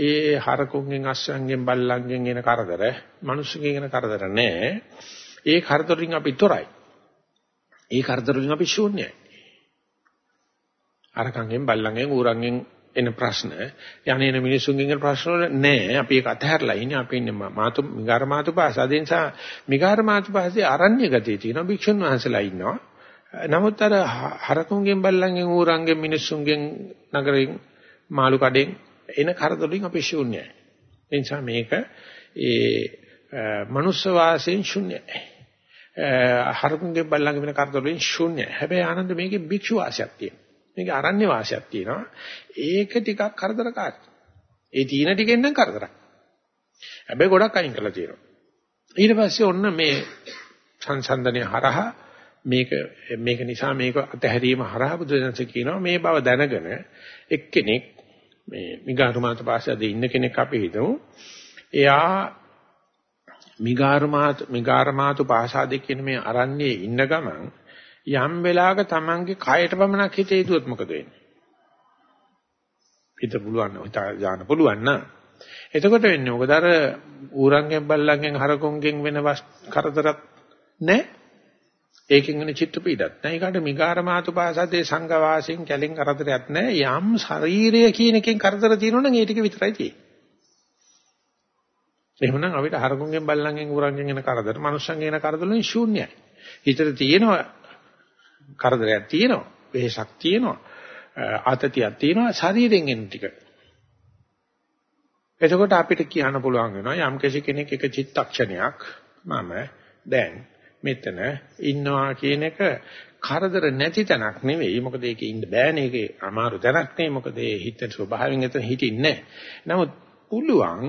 ඒ හරකුන්ගෙන් අස්සන්ගෙන් බල්ලන්ගෙන් එන කරදර මිනිස්සුන්ගෙන් එන කරදර නැහැ ඒ කරදරින් අපි තොරයි ඒ කරදරින් අපි ශූන්‍යයි. හරකන්ගෙන් බල්ලන්ගෙන් ඌරන්ගෙන් එන ප්‍රශ්න යන්නේන මිනිසුන්ගෙන් එන ප්‍රශ්න වල නෑ. අපි ඒක අතහැරලා ඉන්නේ අපි ඉන්නේ මාතු මිගාර මාතු පාසද ඒ නිසා මිගාර මාතු පාසයේ අරණ්‍ය ගතිය තියෙනවා. භික්ෂුන් වහන්සේලා ඉන්නවා. නමුත් අර හරකුන්ගෙන් බල්ලන්ගෙන් ඌරන්ගෙන් මිනිසුන්ගෙන් නගරෙන් මාළු කඩෙන් එන කරදොලින් අපි ශූන්‍යයි. ඒ නිසා මේක ඒ මනුස්ස වාසයෙන් ශූන්‍යයි. හරකුන්ගෙන් බල්ලන්ගෙන් වෙන කරදොලින් ශූන්‍යයි හැබැයි ආනන්ද මේකේ භික්ෂු වාසයක් තියෙනවා මේක අරණ්‍ය වාසයක් තියෙනවා. ඒක ටිකක් කරදරකාරී. ඒ තීන ටිකෙන් නම් කරදරයි. හැබැයි ගොඩක් අයින් කරලා තියෙනවා. ඊට පස්සේ ඔන්න මේ සංසන්දනය හරහා මේක මේක නිසා මේක අතහැරීම හරහා බුදුදහම කියනවා මේ බව දැනගෙන එක්කෙනෙක් මේ මිගාරුමාත පාසලේ ඉන්න කෙනෙක් අපි හිතමු එයා මිගාරුමාත මිගාරමාතු පාසාදේ කියන මේ අරණ්‍යයේ ඉන්න ගමන් යම් වෙලාවක Tamange කයට පමණක් හිත හේතුවත් මොකද වෙන්නේ? හිත පුළුවන් නම් හිතා ඥාන පුළුවන් නම් එතකොට වෙන්නේ මොකද අර ඌරන්ගෙන් බල්ලන්ගෙන් හරකොන්ගෙන් වෙන කරදරත් නැහැ. ඒකෙන් වෙන චිත්ත පීඩත් නැහැ. ඒකට මිගාර මාතුපාසද්දේ සංඝ වාසයෙන් කැලෙන් කරදරයක් නැහැ. යම් ශරීරය කියන එකෙන් කරදර තියෙනවනම් ඒ ටික විතරයි තියෙන්නේ. එහෙමනම් අපිට හරකුන්ගෙන් බල්ලන්ගෙන් ඌරන්ගෙන් එන කරදර, මනුස්සයන්ගෙන් එන කරදර වලින් ශූන්‍යයි. හිතට තියෙනවා කරදරයක් තියෙනවා, වෙහසක් තියෙනවා, ආතතියක් තියෙනවා ශරීරයෙන් එන ටික. එතකොට අපිට කියන්න පුළුවන් වෙනවා යම් කෙනෙක් එක චිත්තක්ෂණයක් මම දැන් මෙතන ඉන්නවා කියන එක කරදර නැති තැනක් නෙවෙයි මොකද ඒකේ ඉන්න බෑනේ ඒකේ අමාරු තැනක් නෙවෙයි මොකද ඒ හිත ස්වභාවයෙන් එතන හිටින්නේ නමුත් පුළුවන්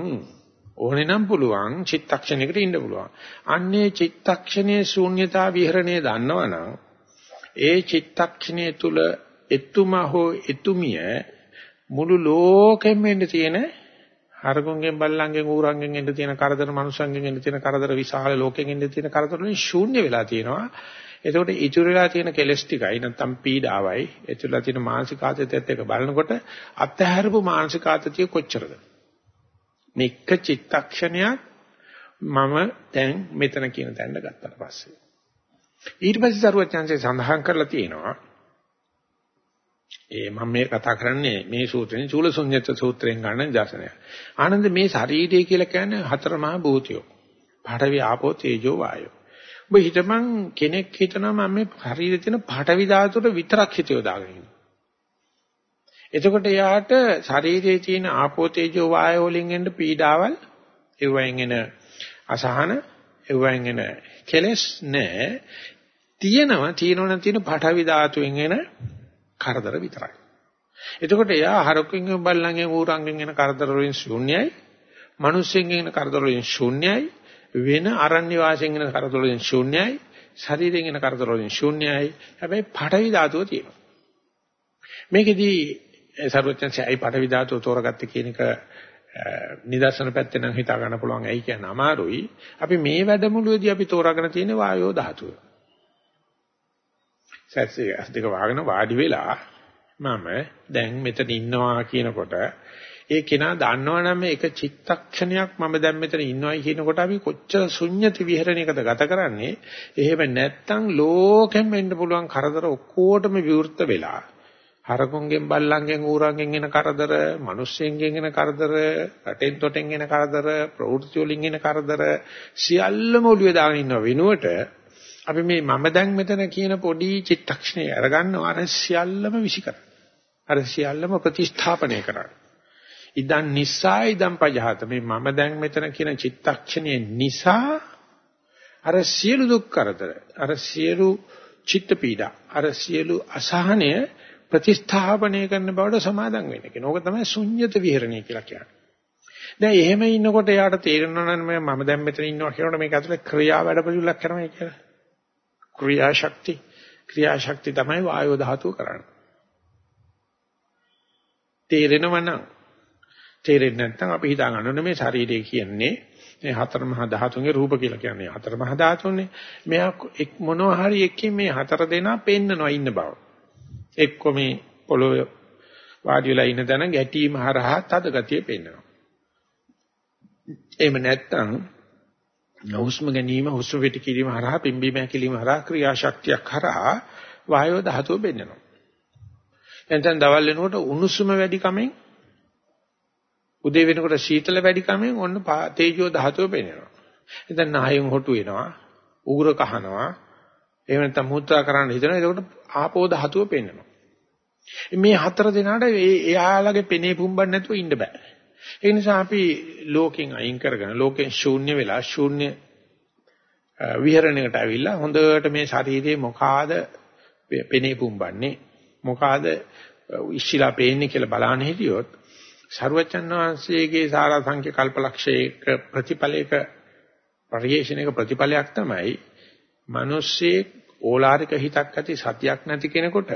ඕනේ නම් පුළුවන් චිත්තක්ෂණයකට ඉන්න පුළුවන් අන්නේ චිත්තක්ෂණයේ ශූන්‍යතා විහරණය දන්නවනම් ඒ චිත්තක්ෂණය තුල එතුම හෝ එතුමිය මුළු ලෝකෙම ඉන්න තියෙන හරගුන්ගෙන් බල්ලන්ගෙන් ඌරන්ගෙන් එන්න තියෙන කරදර මනුස්සන්ගෙන් එන්න තියෙන කරදර විශාල ලෝකෙන් එන්න තියෙන කරදර වලින් ශූන්‍ය වෙලා තියෙනවා. එතකොට ඉතුරු වෙලා තියෙන කෙලස් ටිකයි නැත්නම් පීඩාවයි එතුළා තියෙන මානසික ආතතියත් එක්ක බලනකොට අත්හැරපු මානසික ආතතිය කොච්චරද? මේක චිත්තක්ෂණයක් මම දැන් මෙතන කියන තැනට ගත්තාට පස්සේ ඊට පස්සේ සරුවචාන්සේ සඳහන් කරලා තියෙනවා ඒ මම මේ කතා කරන්නේ මේ සූත්‍රයෙන් චූලසුඤ්ඤත සූත්‍රයෙන් ගන්න දර්ශනය. ආනන්ද මේ ශරීරය කියලා කියන්නේ හතර මහා භූතයෝ. පාඨවි ආපෝ තේජෝ වායෝ. ඔබ හිතමන් කෙනෙක් හිතනවා මම මේ ශරීරේ තියෙන පාඨවි ධාතුවට විතරක් හිත යොදාගෙන ඉන්නවා. එතකොට යාට ශරීරයේ තියෙන ආපෝ තේජෝ වායෝ වලින් එන පීඩාවල් ඒ වයින් එන අසහන එවෙන් එන කෙලස් නෑ. තියෙනවා තියෙනවනම් තියෙන පඨවි ධාතුවෙන් එන කරදර විතරයි. එතකොට එයා හරකුන් බල්ලන්ගෙන් ඌරන්ගෙන් එන කරදර වලින් ශූන්‍යයි. මිනිස්සුන්ගෙන් එන කරදර වලින් ශූන්‍යයි. වෙන අරණ්‍ය වාසයෙන් එන කරදර වලින් ශූන්‍යයි. ශරීරයෙන් එන කරදර වලින් ශූන්‍යයි. හැබැයි පඨවි ධාතුව තියෙනවා. මේකෙදී සර්වඥන්සේ අයි පඨවි ධාතුව තෝරගත්තේ කියන එක නිදර්ශන පැත්තෙන් නම් හිතා ගන්න පුළුවන් ඇයි කියන අමාරුයි. අපි මේ වැඩමුළුවේදී අපි තෝරාගෙන තියෙන වායෝ ධාතුව. සැස්සේ අස් දෙක වහගෙන වාඩි වෙලා මම දැන් මෙතන ඉන්නවා කියනකොට ඒ කෙනා දන්නවනම් මේක චිත්තක්ෂණයක් මම දැන් මෙතන ඉන්නවයි කියනකොට අපි කොච්චර ශුන්්‍යති විහරණයකද ගත කරන්නේ එහෙම නැත්තම් ලෝකෙම වෙන්න පුළුවන් කරදර ඔක්කොටම විවෘත වෙලා හරකුන්ගෙන් බල්ලන්ගෙන් ඌරන්ගෙන් එන කරදර, මිනිස්සුන්ගෙන් එන කරදර, රටෙන් තොටෙන් එන කරදර, ප්‍රවෘත්ති වලින් එන කරදර සියල්ලම ඔළුවේ දාගෙන ඉන්න වෙනුවට අපි මේ මම දැන් මෙතන කියන පොඩි චිත්තක්ෂණය අරගන්නවා අර සියල්ලම විසිකර. අර සියල්ලම ප්‍රතිස්ථාපනය කරා. ඉදන් නිසා ඉදන් පජහත මේ මම දැන් මෙතන කියන චිත්තක්ෂණය නිසා අර සියලු දුක් කරදර අර සියලු චිත්ත පීඩා අර සියලු අසහනය ප්‍රතිස්ථාපනය කරන බවට සමාදම් වෙන්න කියන. ඕක තමයි ශුන්්‍යත විහරණය කියලා කියන්නේ. දැන් එහෙම ඉන්නකොට එයාට තේරෙනවා නම් මම දැන් මෙතන ඉන්නවා කියනකොට මේක ඇතුලේ ක්‍රියා වැඩ පිළිවෙලක් කරනවා කියලා. ක්‍රියාශක්ති ක්‍රියාශක්ති තමයි වායෝ ධාතුව කරන්නේ. තේරෙනව නම් තේරෙන්නේ නැත්නම් අපි හිතා ගන්න ඕනේ මේ ශරීරය කියන්නේ මේ හතර මහා ධාතුන්ගේ රූප කියලා කියන්නේ හතර මහා ධාතුන්නේ මෙයා එක් මොනවා හරි එකකින් මේ හතර දෙනා පෙන්නනවා ඉන්න බව. එක්ක මේ පොළොවේ වාඩි වෙලා ඉන්න තැන ගැටීම හරහා තද ගතිය පෙන්වනවා. එහෙම නැත්නම් හුස්ම ගැනීම හුස්ම වෙටි කිරීම හරහා පිම්බීම හැකිලිම හරහා ක්‍රියාශක්තියක් හරහා වායෝ ධාතුව පෙන්වනවා. එතෙන් දවල් වෙනකොට උණුසුම වැඩි කමෙන් උදේ වෙනකොට සීතල වැඩි කමෙන් ඔන්න තේජෝ ධාතුව පෙන්වනවා. එතෙන් නායම් හොටු වෙනවා, උගුර කහනවා, එහෙම නැත්නම් මුත්‍රා කරන්න හිතනවා. එතකොට ආපෝ ධාතුව පෙන්වනවා. මේ හතර දෙනාට එයාලගේ පෙනේ පුම්බන්න නැතුව ඉන්න බෑ. ඒ නිසා අපි ලෝකෙන් අයින් කරගෙන ලෝකෙන් ශූන්‍ය වෙලා ශූන්‍ය විහරණයකට ඇවිල්ලා හොඳට මේ ශරීරයේ මොකාද පෙනේ පුම්බන්නේ මොකාද ඉස්සිලා පේන්නේ කියලා බලන්න හිටියොත් සරුවචන් වහන්සේගේ සාරා සංඛ්‍ය කල්පලක්ෂයක ප්‍රතිඵලයක පරිේශනයක ප්‍රතිඵලයක් තමයි මිනිස්සේ ඕලාරික හිතක් ඇති සතියක් නැති කෙනෙකුට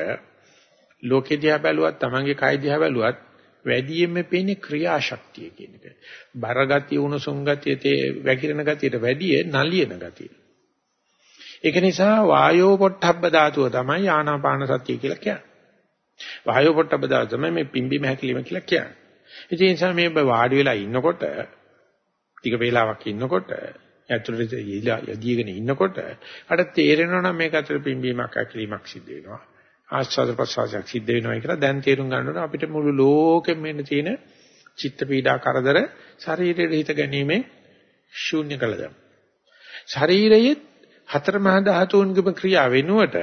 ලෝකෙ දිහා බැලුවත් තමන්ගේ කය දිහා බැලුවත් වැඩියෙන්ම පේන්නේ ක්‍රියාශක්තිය කියන එක. බරගතිය උණුසුම් ගතිය තේ වැగిරෙන ගතියට වැඩිය නලියන ගතිය. ඒක නිසා වායෝ පොට්ටබ්බ ධාතුව තමයි ආනාපාන සතිය කියලා කියන්නේ. වායෝ පොට්ටබ්බ ධාතුව තමයි මේ පිම්බි මහැකිලිම කියලා කියන්නේ. ඒ නිසා මේ වාඩි වෙලා ඉන්නකොට ටික වේලාවක් ඉන්නකොට ඇතුළට යදීගෙන ඉන්නකොට අර තේරෙනවා නම් මේක අතර පිම්බීමක් ඇකිලීමක් සිද්ධ වෙනවා. ආස්වාද ප්‍රසවාසයක් සිද්ධ වෙනවා කියලා දැන් තේරුම් ගන්නකොට අපිට මුළු ලෝකෙම මෙන්න තියෙන චිත්ත පීඩා කරදර ශරීරයේ හිත ගැනීමෙන් ශූන්‍ය කළ දම. ශරීරයේ හතර මහා ධාතුන්ගේම ක්‍රියාව වෙනුවට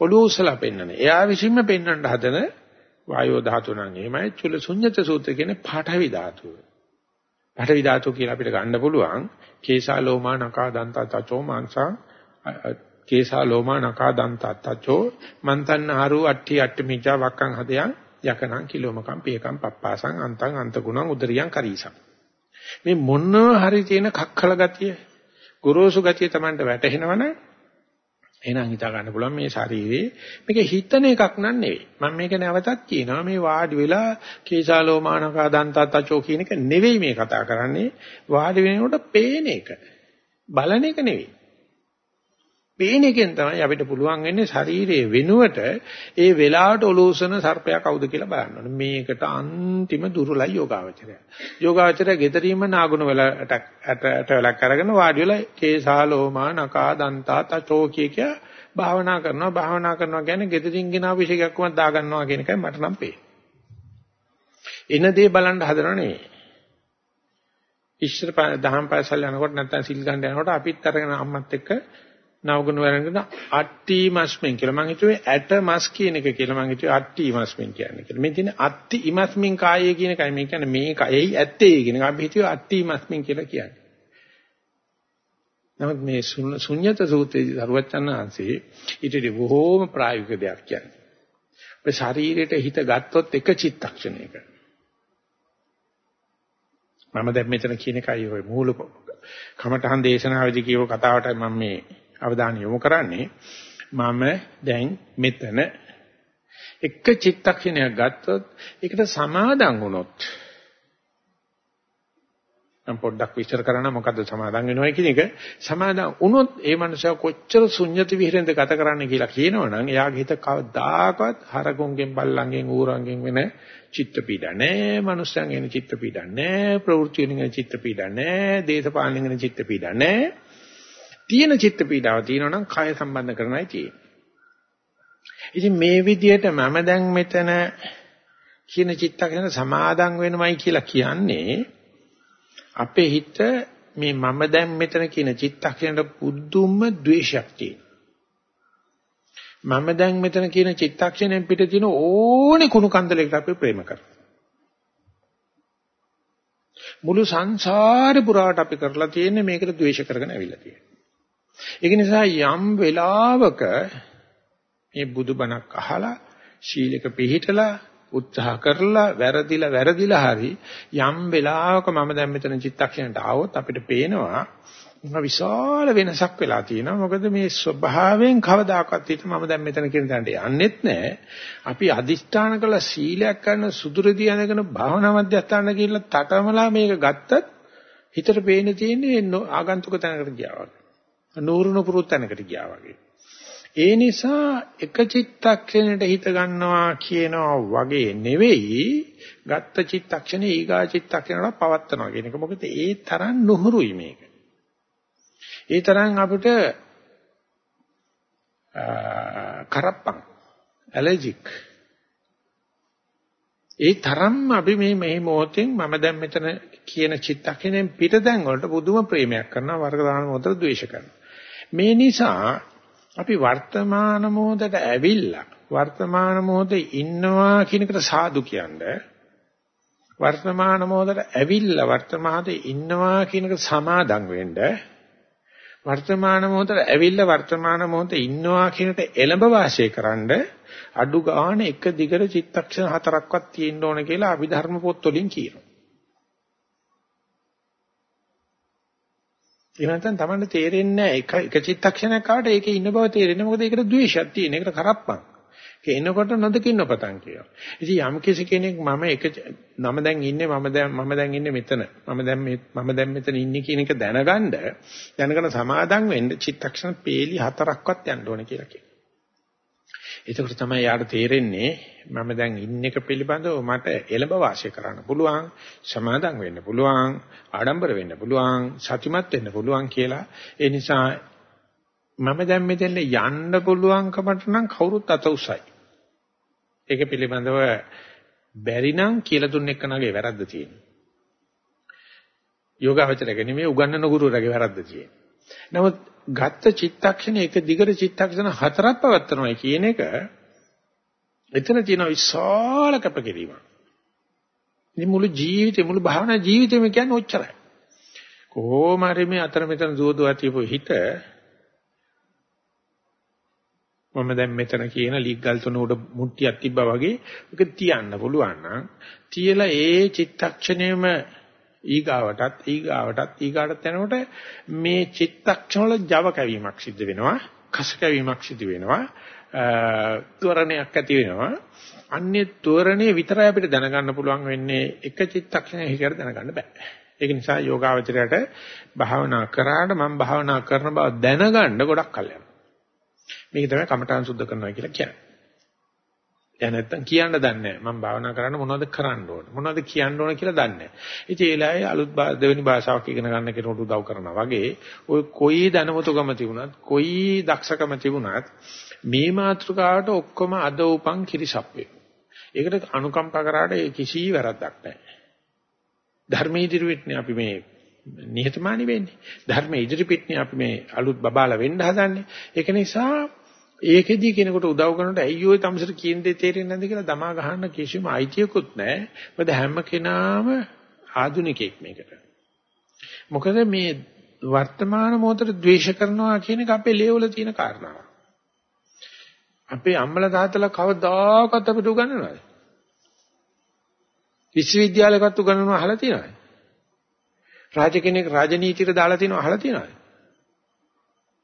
ඔළුව උසලා පෙන්වන. එයා විසින්ම පෙන්වන්න හදන වායෝ ධාතු නම් එහෙමයි චුල ශුන්්‍යත සූත්‍ර කියන්නේ පාඨවි ධාතුව. පාඨවි ධාතුව කියලා අපිට ගන්න පුළුවන්. කේසා ලෝමා නකා දන්තා තචෝ මාංශා කේසා ලෝමා නකා දන්තා තචෝ මන්තන්න හරු අට්ටි අට්ටි මිජා වක්කං හදයන් යකනං කිලෝමකම් පියකම් පප්පාසං අන්තං අන්තගුණං උදරියං කරීසං. මේ මොන හරි තියෙන කක්කල ගතිය ගොරෝසු ගතිය Tamanට වැටහෙනවනේ එහෙනම් හිතා ගන්න පුළුවන් මේ ශරීරේ මේක හිතන එකක් නන් නෙවෙයි. මම මේක නැවතත් කියනවා මේ වාඩි වෙලා කේසාලෝමානකා දන්තතචෝ කියන එක නෙවෙයි මේ කතා කරන්නේ. වාඩි වෙනකොට පේන එක. බලන එක නෙවෙයි. පේන එකෙන් තමයි අපිට පුළුවන් වෙන්නේ ශරීරයේ වෙනුවට ඒ වෙලාවට ඔලෝසන සර්පයා කවුද කියලා බලන්න ඕනේ. මේකට අන්තිම දුර්ලභ යෝගාවචරය. යෝගාවචරය gederima නාගුණ වලට ඇට වලක් අරගෙන වාඩි වෙලා කේසාලෝමා නකා දන්තා තචෝ කිය කිය භාවනා කරනවා. භාවනා කරනවා කියන්නේ gederin ගෙන අභිෂේකයක්ම දා ගන්නවා කියන එකයි මට නම් පේන්නේ. එන දේ බලන්න හදනව නෙවෙයි. ඉස්සර දහම් පාසල් යනකොට නැත්නම් සිල් ගන්න යනකොට අපිත් අරගෙන අම්මත් එක්ක නවගුණ වරගෙන අට්ටි මස්මින් කියලා මම හිතුවේ ඇට මස් කියන එක කියලා මම හිතුවේ අට්ටි මස්මින් කියන්නේ කියලා. මේ තියෙන අට්ටි ඉමස්මින් කායේ කියන එකයි මේ කියන්නේ මේ කයෙහි ඇත්තේ කියන එක අපි හිතුවේ අට්ටි මස්මින් කියලා කියන්නේ. නමුත් මේ ශුන්්‍යත සූත්‍රයේ සරුවචනාංශේ ඊටදී බොහෝම ප්‍රායෝගික දෙයක් කියන්නේ. ඔය ශරීරයට හිත ගත්තොත් එක චිත්තක්ෂණයක. මම දැන් මෙතන කියන එකයි ඔය මූල කමඨහන් දේශනාවේදී කියව කතාවට මම මේ අවධානය යොමු කරන්නේ. මම දැන් මෙතන එක චිත්තක්ෂණයක් ගත්තොත් ඒකට සමාදන් වුණොත් මම පොඩ්ඩක් විස්තර කරන්න මොකද්ද සමාදන් වෙනවා කියන එක සමාදන් වුණොත් ඒ මනුස්සයා කොච්චර ශුන්්‍යති විහෙරෙන්ද ගත කරන්න කියලා කියනවනම් එයාගේ හිත කවදාකවත් හරගොන්ගෙන් බල්ලන්ගෙන් ඌරන්ගෙන් වෙන චිත්ත පීඩ නැහැ මනුස්සයන් වෙන චිත්ත පීඩ නැහැ ප්‍රවෘත්ති වෙන චිත්ත පීඩ නැහැ දේශපාලන වෙන චිත්ත පීඩ නැහැ තියෙන චිත්ත පීඩාව තියෙනවනම් කය සම්බන්ධ කරනයි තියෙන්නේ ඉතින් මේ විදිහට මම දැන් මෙතන කියන චිත්තකන සමාදන් වෙනමයි කියලා කියන්නේ අපේ හිත මේ මම දැන් මෙතන කියන චිත්තක්ෂණයට පුදුම ද්වේෂයක් තියෙනවා. මම දැන් මෙතන කියන චිත්තක්ෂණයෙන් පිට තියෙන ඕනේ කුණු කන්දලයකට අපි ප්‍රේම කරනවා. මුළු සංසාරේ පුරාට අපි කරලා තියෙන්නේ මේකට ද්වේෂ කරගෙන ඇවිල්ලා තියෙනවා. ඒක නිසා යම් වෙලාවක මේ බුදුබණක් අහලා ශීලක පිළිහිටලා උත්සාහ කරලා වැරදිලා වැරදිලා හරි යම් වෙලාවක මම දැන් මෙතන චිත්තක්ෂණයට ආවොත් අපිට පේනවා විශාල වෙනසක් වෙලා තියෙනවා. මොකද මේ ස්වභාවයෙන් කවදාකවත් හිත මම දැන් මෙතන කියන තැනට යන්නෙත් නැහැ අපි අදිෂ්ඨාන කළ සීලයක් කරන සුදුරදී යනගෙන භාවනා මධ්‍යස්ථාන කියලා තටමලා මේක ගත්තත් හිතට පේන තියෙන්නේ ආගන්තුක තැනකට ගියා වගේ. නూరుණු පුරුත් තැනකට ගියා වගේ ඒ නිසා එක චිත්තක්ෂණයට හිත ගන්නවා කියනවා වගේ නෙවෙයි ගත්ත චිත්තක්ෂණේ ඊගා චිත්තක්ෂණයට පවත්නවා කියන එක. මොකද ඒ තරම් නුහුරුයි මේක. ඒ තරම් අපිට කරප්පන් ඇලර්ජික් ඒ තරම් අපි මේ මේ මොහොතෙන් මම දැන් මෙතන කියන චිත්තක්ෂණයෙන් පිට දැන් වලට පුදුම ප්‍රේමයක් කරනවා වර්ග දාන මොහොතට ද්වේෂ කරනවා මේ නිසා අපි වර්තමාන මොහොතට ඇවිල්ලා වර්තමාන මොහොතේ ඉන්නවා කියන එකට සාදු කියන්නේ වර්තමාන මොහොතට ඇවිල්ලා වර්තමානයේ ඉන්නවා කියන එක සමාදම් වෙන්න වර්තමාන මොහොතට ඇවිල්ලා වර්තමාන මොහොතේ ඉන්නවා කියනට එළඹ වාසය කරන්න අඩු ගන්න එක දිගට චිත්තක්ෂණ හතරක්වත් තියෙන්න ඕන කියලා අභිධර්ම පොත් වලින් කියනවා. ඒ නැත්නම් Tamanne තේරෙන්නේ නැහැ එක එක චිත්තක්ෂණයක් ආවට ඒකේ ඉන්න බව තේරෙන්නේ මොකද ඒකට ද්වේෂයක් තියෙන. ඒකට කරප්පන්. ඒක එනකොට නොදකින්න පතන් කියනවා. ඉතින් යම් කිසි කෙනෙක් මම එක නම දැන් ඉන්නේ මම දැන් මම දැන් ඉන්නේ මෙතන. මම දැන් මම දැන් මෙතන ඉන්නේ කියන එක දැනගන්න දැනගෙන සමාදම් වෙන්න චිත්තක්ෂණ පේලි හතරක්වත් යන්න ඕනේ කියලා කියනවා. එතකොට තමයි යාට තේරෙන්නේ මම දැන් ඉන්න එක පිළිබඳව මට එළඹ වාසය කරන්න පුළුවන් සමාදම් වෙන්න පුළුවන් ආඩම්බර වෙන්න පුළුවන් සතුටුමත් වෙන්න පුළුවන් කියලා. ඒ නිසා මම දැන් මෙතෙන් යන්න පුළුවන්කමට නම් කවුරුත් අත උසයි. ඒක පිළිබඳව බැරි නම් කියලා දුන්න එක්කනගේ වැරද්ද තියෙනවා යෝගාවචරක නෙමෙයි උගන්නන ගුරුවරගේ වැරද්ද තියෙනවා නමුත් ගත්ත චිත්තක්ෂණ එක දිගට චිත්තක්ෂණ හතරක් පවත්නවා කියන එක එතන තියෙන විශාල කැපකිරීමක්. ඉතින් මුළු ජීවිතේ මුළු භාවනා ජීවිතේම කියන්නේ ඔච්චරයි. කොහොම හරි මේ අතර මෙතන දුවදුවා තියපු හිත මම දැන් මෙතන කියන ලීග් ගල් තුන උඩ මුට්ටියක් තිබ්බා වගේ ඒක තියන්න පුළුවන් නම් තියලා ඒ චිත්තක්ෂණයම ඊගාවටත් ඊගාවටත් ඊගාටත් යනකොට මේ චිත්තක්ෂණ වල Java කැවීමක් සිද්ධ වෙනවා කස කැවීමක් සිද්ධ වෙනවා ත්වරණයක් ඇති වෙනවා. අන්නේ ත්වරණේ විතරයි අපිට දැනගන්න පුළුවන් වෙන්නේ එක චිත්තක්ෂණයක හිතර දැනගන්න බෑ. ඒක නිසා යෝගාවචරයට භාවනා කරාට මම භාවනා කරන බව දැනගන්න ගොඩක් කල් යනවා. මේක තමයි කමඨාන් සුද්ධ කරනවා කියලා කියන්නේ. දැන් නැත්තම් කියන්න දන්නේ නැහැ. මම භාවනා කරන්න මොනවද කරන්න ඕන? මොනවද කියන්න ඕන කියලා දන්නේ නැහැ. ඉතින් ඒ ලායේ අලුත් දෙවෙනි භාෂාවක් ඉගෙන ගන්න කෙනෙකුට උදව් කරනවා වගේ ඔය කොයි දැනුමතුකම තිබුණත්, කොයි දක්ෂකම තිබුණත් මේ මාතෘකාවට ඔක්කොම අද උපන් කිරිසප්පේ. ඒකට අනුකම්පා කරාට ඒ කිසි වැරද්දක් නැහැ. ධර්මයේ ඉදිරියෙන්නේ අපි මේ නිහතමානී වෙන්නේ. ධර්මයේ ඉදිරිපිටනේ අපි මේ අලුත් බබාලා වෙන්න හදන්නේ. ඒක නිසා ඒකෙදී කෙනෙකුට උදව් කරනකොට ඇයි ඔය තමසර කියන දේ තේරෙන්නේ නැද්ද කියලා දමා ගහන්න කිසිම අයිතියකුත් නැහැ. මොකද හැම කෙනාම ආදුනිකෙක් මේකට. මොකද මේ වර්තමාන මොහොතේ ද්වේෂ කරනවා කියන එක අපේ ලේවල තියෙන කාරණාවක්. අපේ අම්මලා තාත්තලා කවදාකවත් අපිට උගන්වනවද? විශ්වවිද්‍යාලයකට උගන්වනව අහලා තියෙනවද? රාජ කෙනෙක් රාජනීතියට දාලා තියෙනව අහලා තියෙනවද?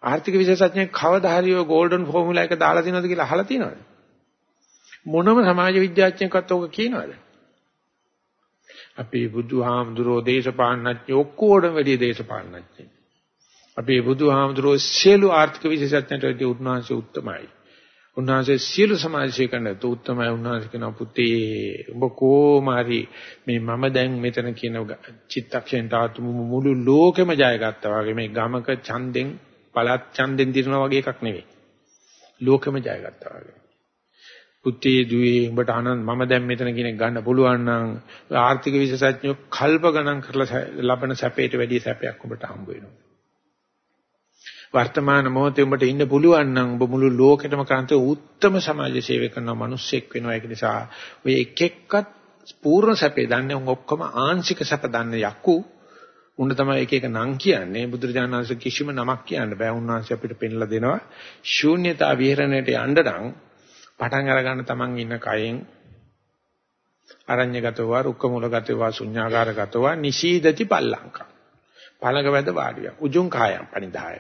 ආර්ථික විශේෂඥයෙක් කවදා හරි ඔය ගෝල්ඩන් ෆෝමියුලා එක දාලා තියෙනවද කියලා අහලා තියෙනවද? මොනම සමාජ විද්‍යාඥයෙක්වත් ඕක කියනවද? අපේ බුදුහාමුදුරෝ දේශපාලනඥයෝ ඔක්කොඩම වැඩි දේශපාලනඥයෝ. අපේ බුදුහාමුදුරෝ සියලු ආර්ථික විශේෂඥයන්ට වඩා උන්වහන්සේ උත්තමයි. උන්වහන්සේ සියලු සමාජශීකරණයට උත්තමයි උන්වහන්සේ කියන පුතේ ඔබ කොමාරි මේ මම දැන් මෙතන කියන චිත්තක්ෂණයට ආතුම මුළු ලෝකෙම ජයගත්තා වගේ මේ ගමක ඡන්දෙන් පළත් ඡන්දෙන් දිනනවා වගේ එකක් නෙවෙයි. ලෝකෙම ජයගත්තා වගේ. පුතේ දුවේ උඹට ආනන්ද මම දැන් මෙතන කෙනෙක් ගන්න පුළුවන් නම් ආර්ථික විශේෂඥයෝ කල්ප ගණන් කරලා ලබන සැපයට වැඩිය සැපයක් ඔබට හම්බ වෙනවා. වර්තමාන මොහොතේ උඹට ඉන්න පුළුවන් නම් ඔබ මුළු ලෝකෙටම කාන්තේ උත්තරම සමාජ සේවය කරන මිනිස්සෙක් වෙනවා ඒක නිසා ඔය එක එක්කත් පූර්ණ සැපේ දන්නේ උන් ඔක්කොම ආංශික සැප දන්නේ යකු උන්න තමයි එක එක නම් කියන්නේ. බුදුරජාණන් වහන්සේ කිසිම නමක් කියන්න බෑ. උන්වහන්සේ අපිට පෙන්ලා දෙනවා. ශූන්‍යතා විහරණයට යන්න නම් පටන් අරගන්න තමන් ඉන්න කයෙන් අරඤ්‍යගතව රුක්කමූලගතව ශුඤ්ඤාගාරගතව නිශීදති පල්ලංකා පළඟ වැද වාඩිය උජුං කායම් පනිදාය.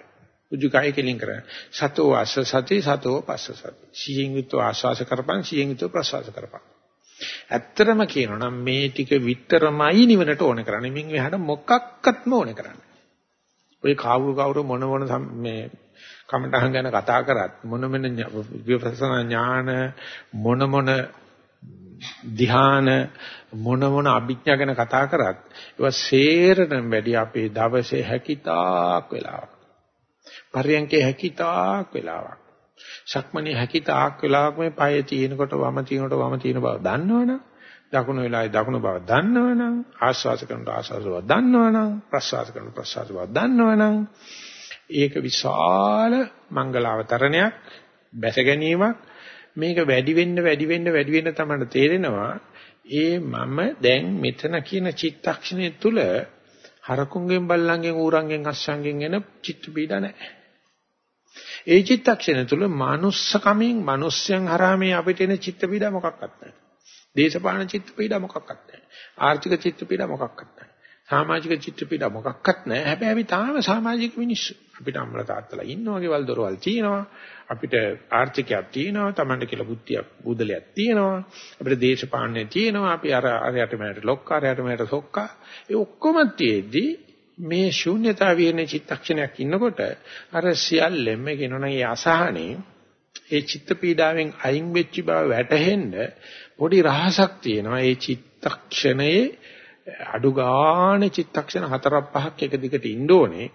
උජු කාය කෙලින් කරන. සතෝ ආස සති සතෝ පස්ස සති. සියෙන් යුතු ආස්වාස කරපන් සියෙන් යුතු ප්‍රසවාස කරපන්. ඇත්තටම කියනවා නම් මේ ටික විතරමයි නිවනට ඕන කරන්නේ. මින් එහාට මොකක්වත්ම ඕන කරන්නේ ඔය කවුරු කවුරු මොන මොන මේ කමටහන් ගැන කතා කරත් මොන මොන විපස්සනා ඥාන මොන මොන ධ්‍යාන මොන මොන අභිඥා ගැන කතා කරත් ඒවා සේරටම වැඩි අපේ දවසේ හැකිතාක් වෙලාවක්. පරියන්කේ හැකිතාක් වෙලාවක්. ශක්මණේ හැකිතාක් වෙලාවක් මේ පය තියෙනකොට වම තියෙනකොට වම තියෙන බව දන්නවනම් දකුණු වෙලාවේ දකුණු බව දන්නවනම් ආස්වාස කරනකොට ආස්වාස බව දන්නවනම් ප්‍රස්වාස කරනකොට ප්‍රස්වාස බව දන්නවනම් ඒක විශාල මංගලාවතරණයක් බැස ගැනීමක් මේක වැඩි වෙන්න වැඩි වෙන්න වැඩි වෙන්න තමයි තේරෙනවා ඒ මම දැන් මෙතන කියන චිත්තක්ෂණය තුල හරකුන්ගෙන් බල්ලන්ගෙන් ඌරන්ගෙන් අස්සන්ගෙන් එන චිත්ත පීඩ නැහැ. ඒ චිත්තක්ෂණය තුල manussකමින් මිනිස්යන් හරහා මේ අපිට එන චිත්ත පීඩ මොකක්වත් නැහැ. දේශපාලන චිත්ත පීඩ මොකක්වත් නැහැ. ආර්ථික චිත්ත පීඩ මොකක්වත් නැහැ. සමාජික චිත්ත පීඩ මොකක්වත් නැහැ. හැබැයි අපි තාම සමාජික මිනිස්සු. අපිට අම්මලා තාත්තලා ඉන්නවා, ගෙවල් දොරවල් තියෙනවා. අපිට ආර්ථිකයක් තියෙනවා, Tamanට කියලා බුද්ධියක්, බුදලයක් තියෙනවා. අපිට දේශපාලනය තියෙනවා. අපි අර අරයට මෙයට ලොක්කා, අරයට මෙයට සොක්කා. ඒ ඔක්කොම තියෙද්දි මේ ශූන්‍යතාව විරණ චිත්තක්ෂණයක් ඉන්නකොට අර සියල්ලෙම කියනවනම් ඒ අසහනේ ඒ චිත්ත පීඩාවෙන් අයින් වෙච්ච බව වැටහෙන්න පොඩි රහසක් තියෙනවා. ඒ චිත්තක්ෂණයේ අඩු ගානේ චිත්තක්ෂණ හතරක් පහක් එක දිගට ඉන්න ඕනේ.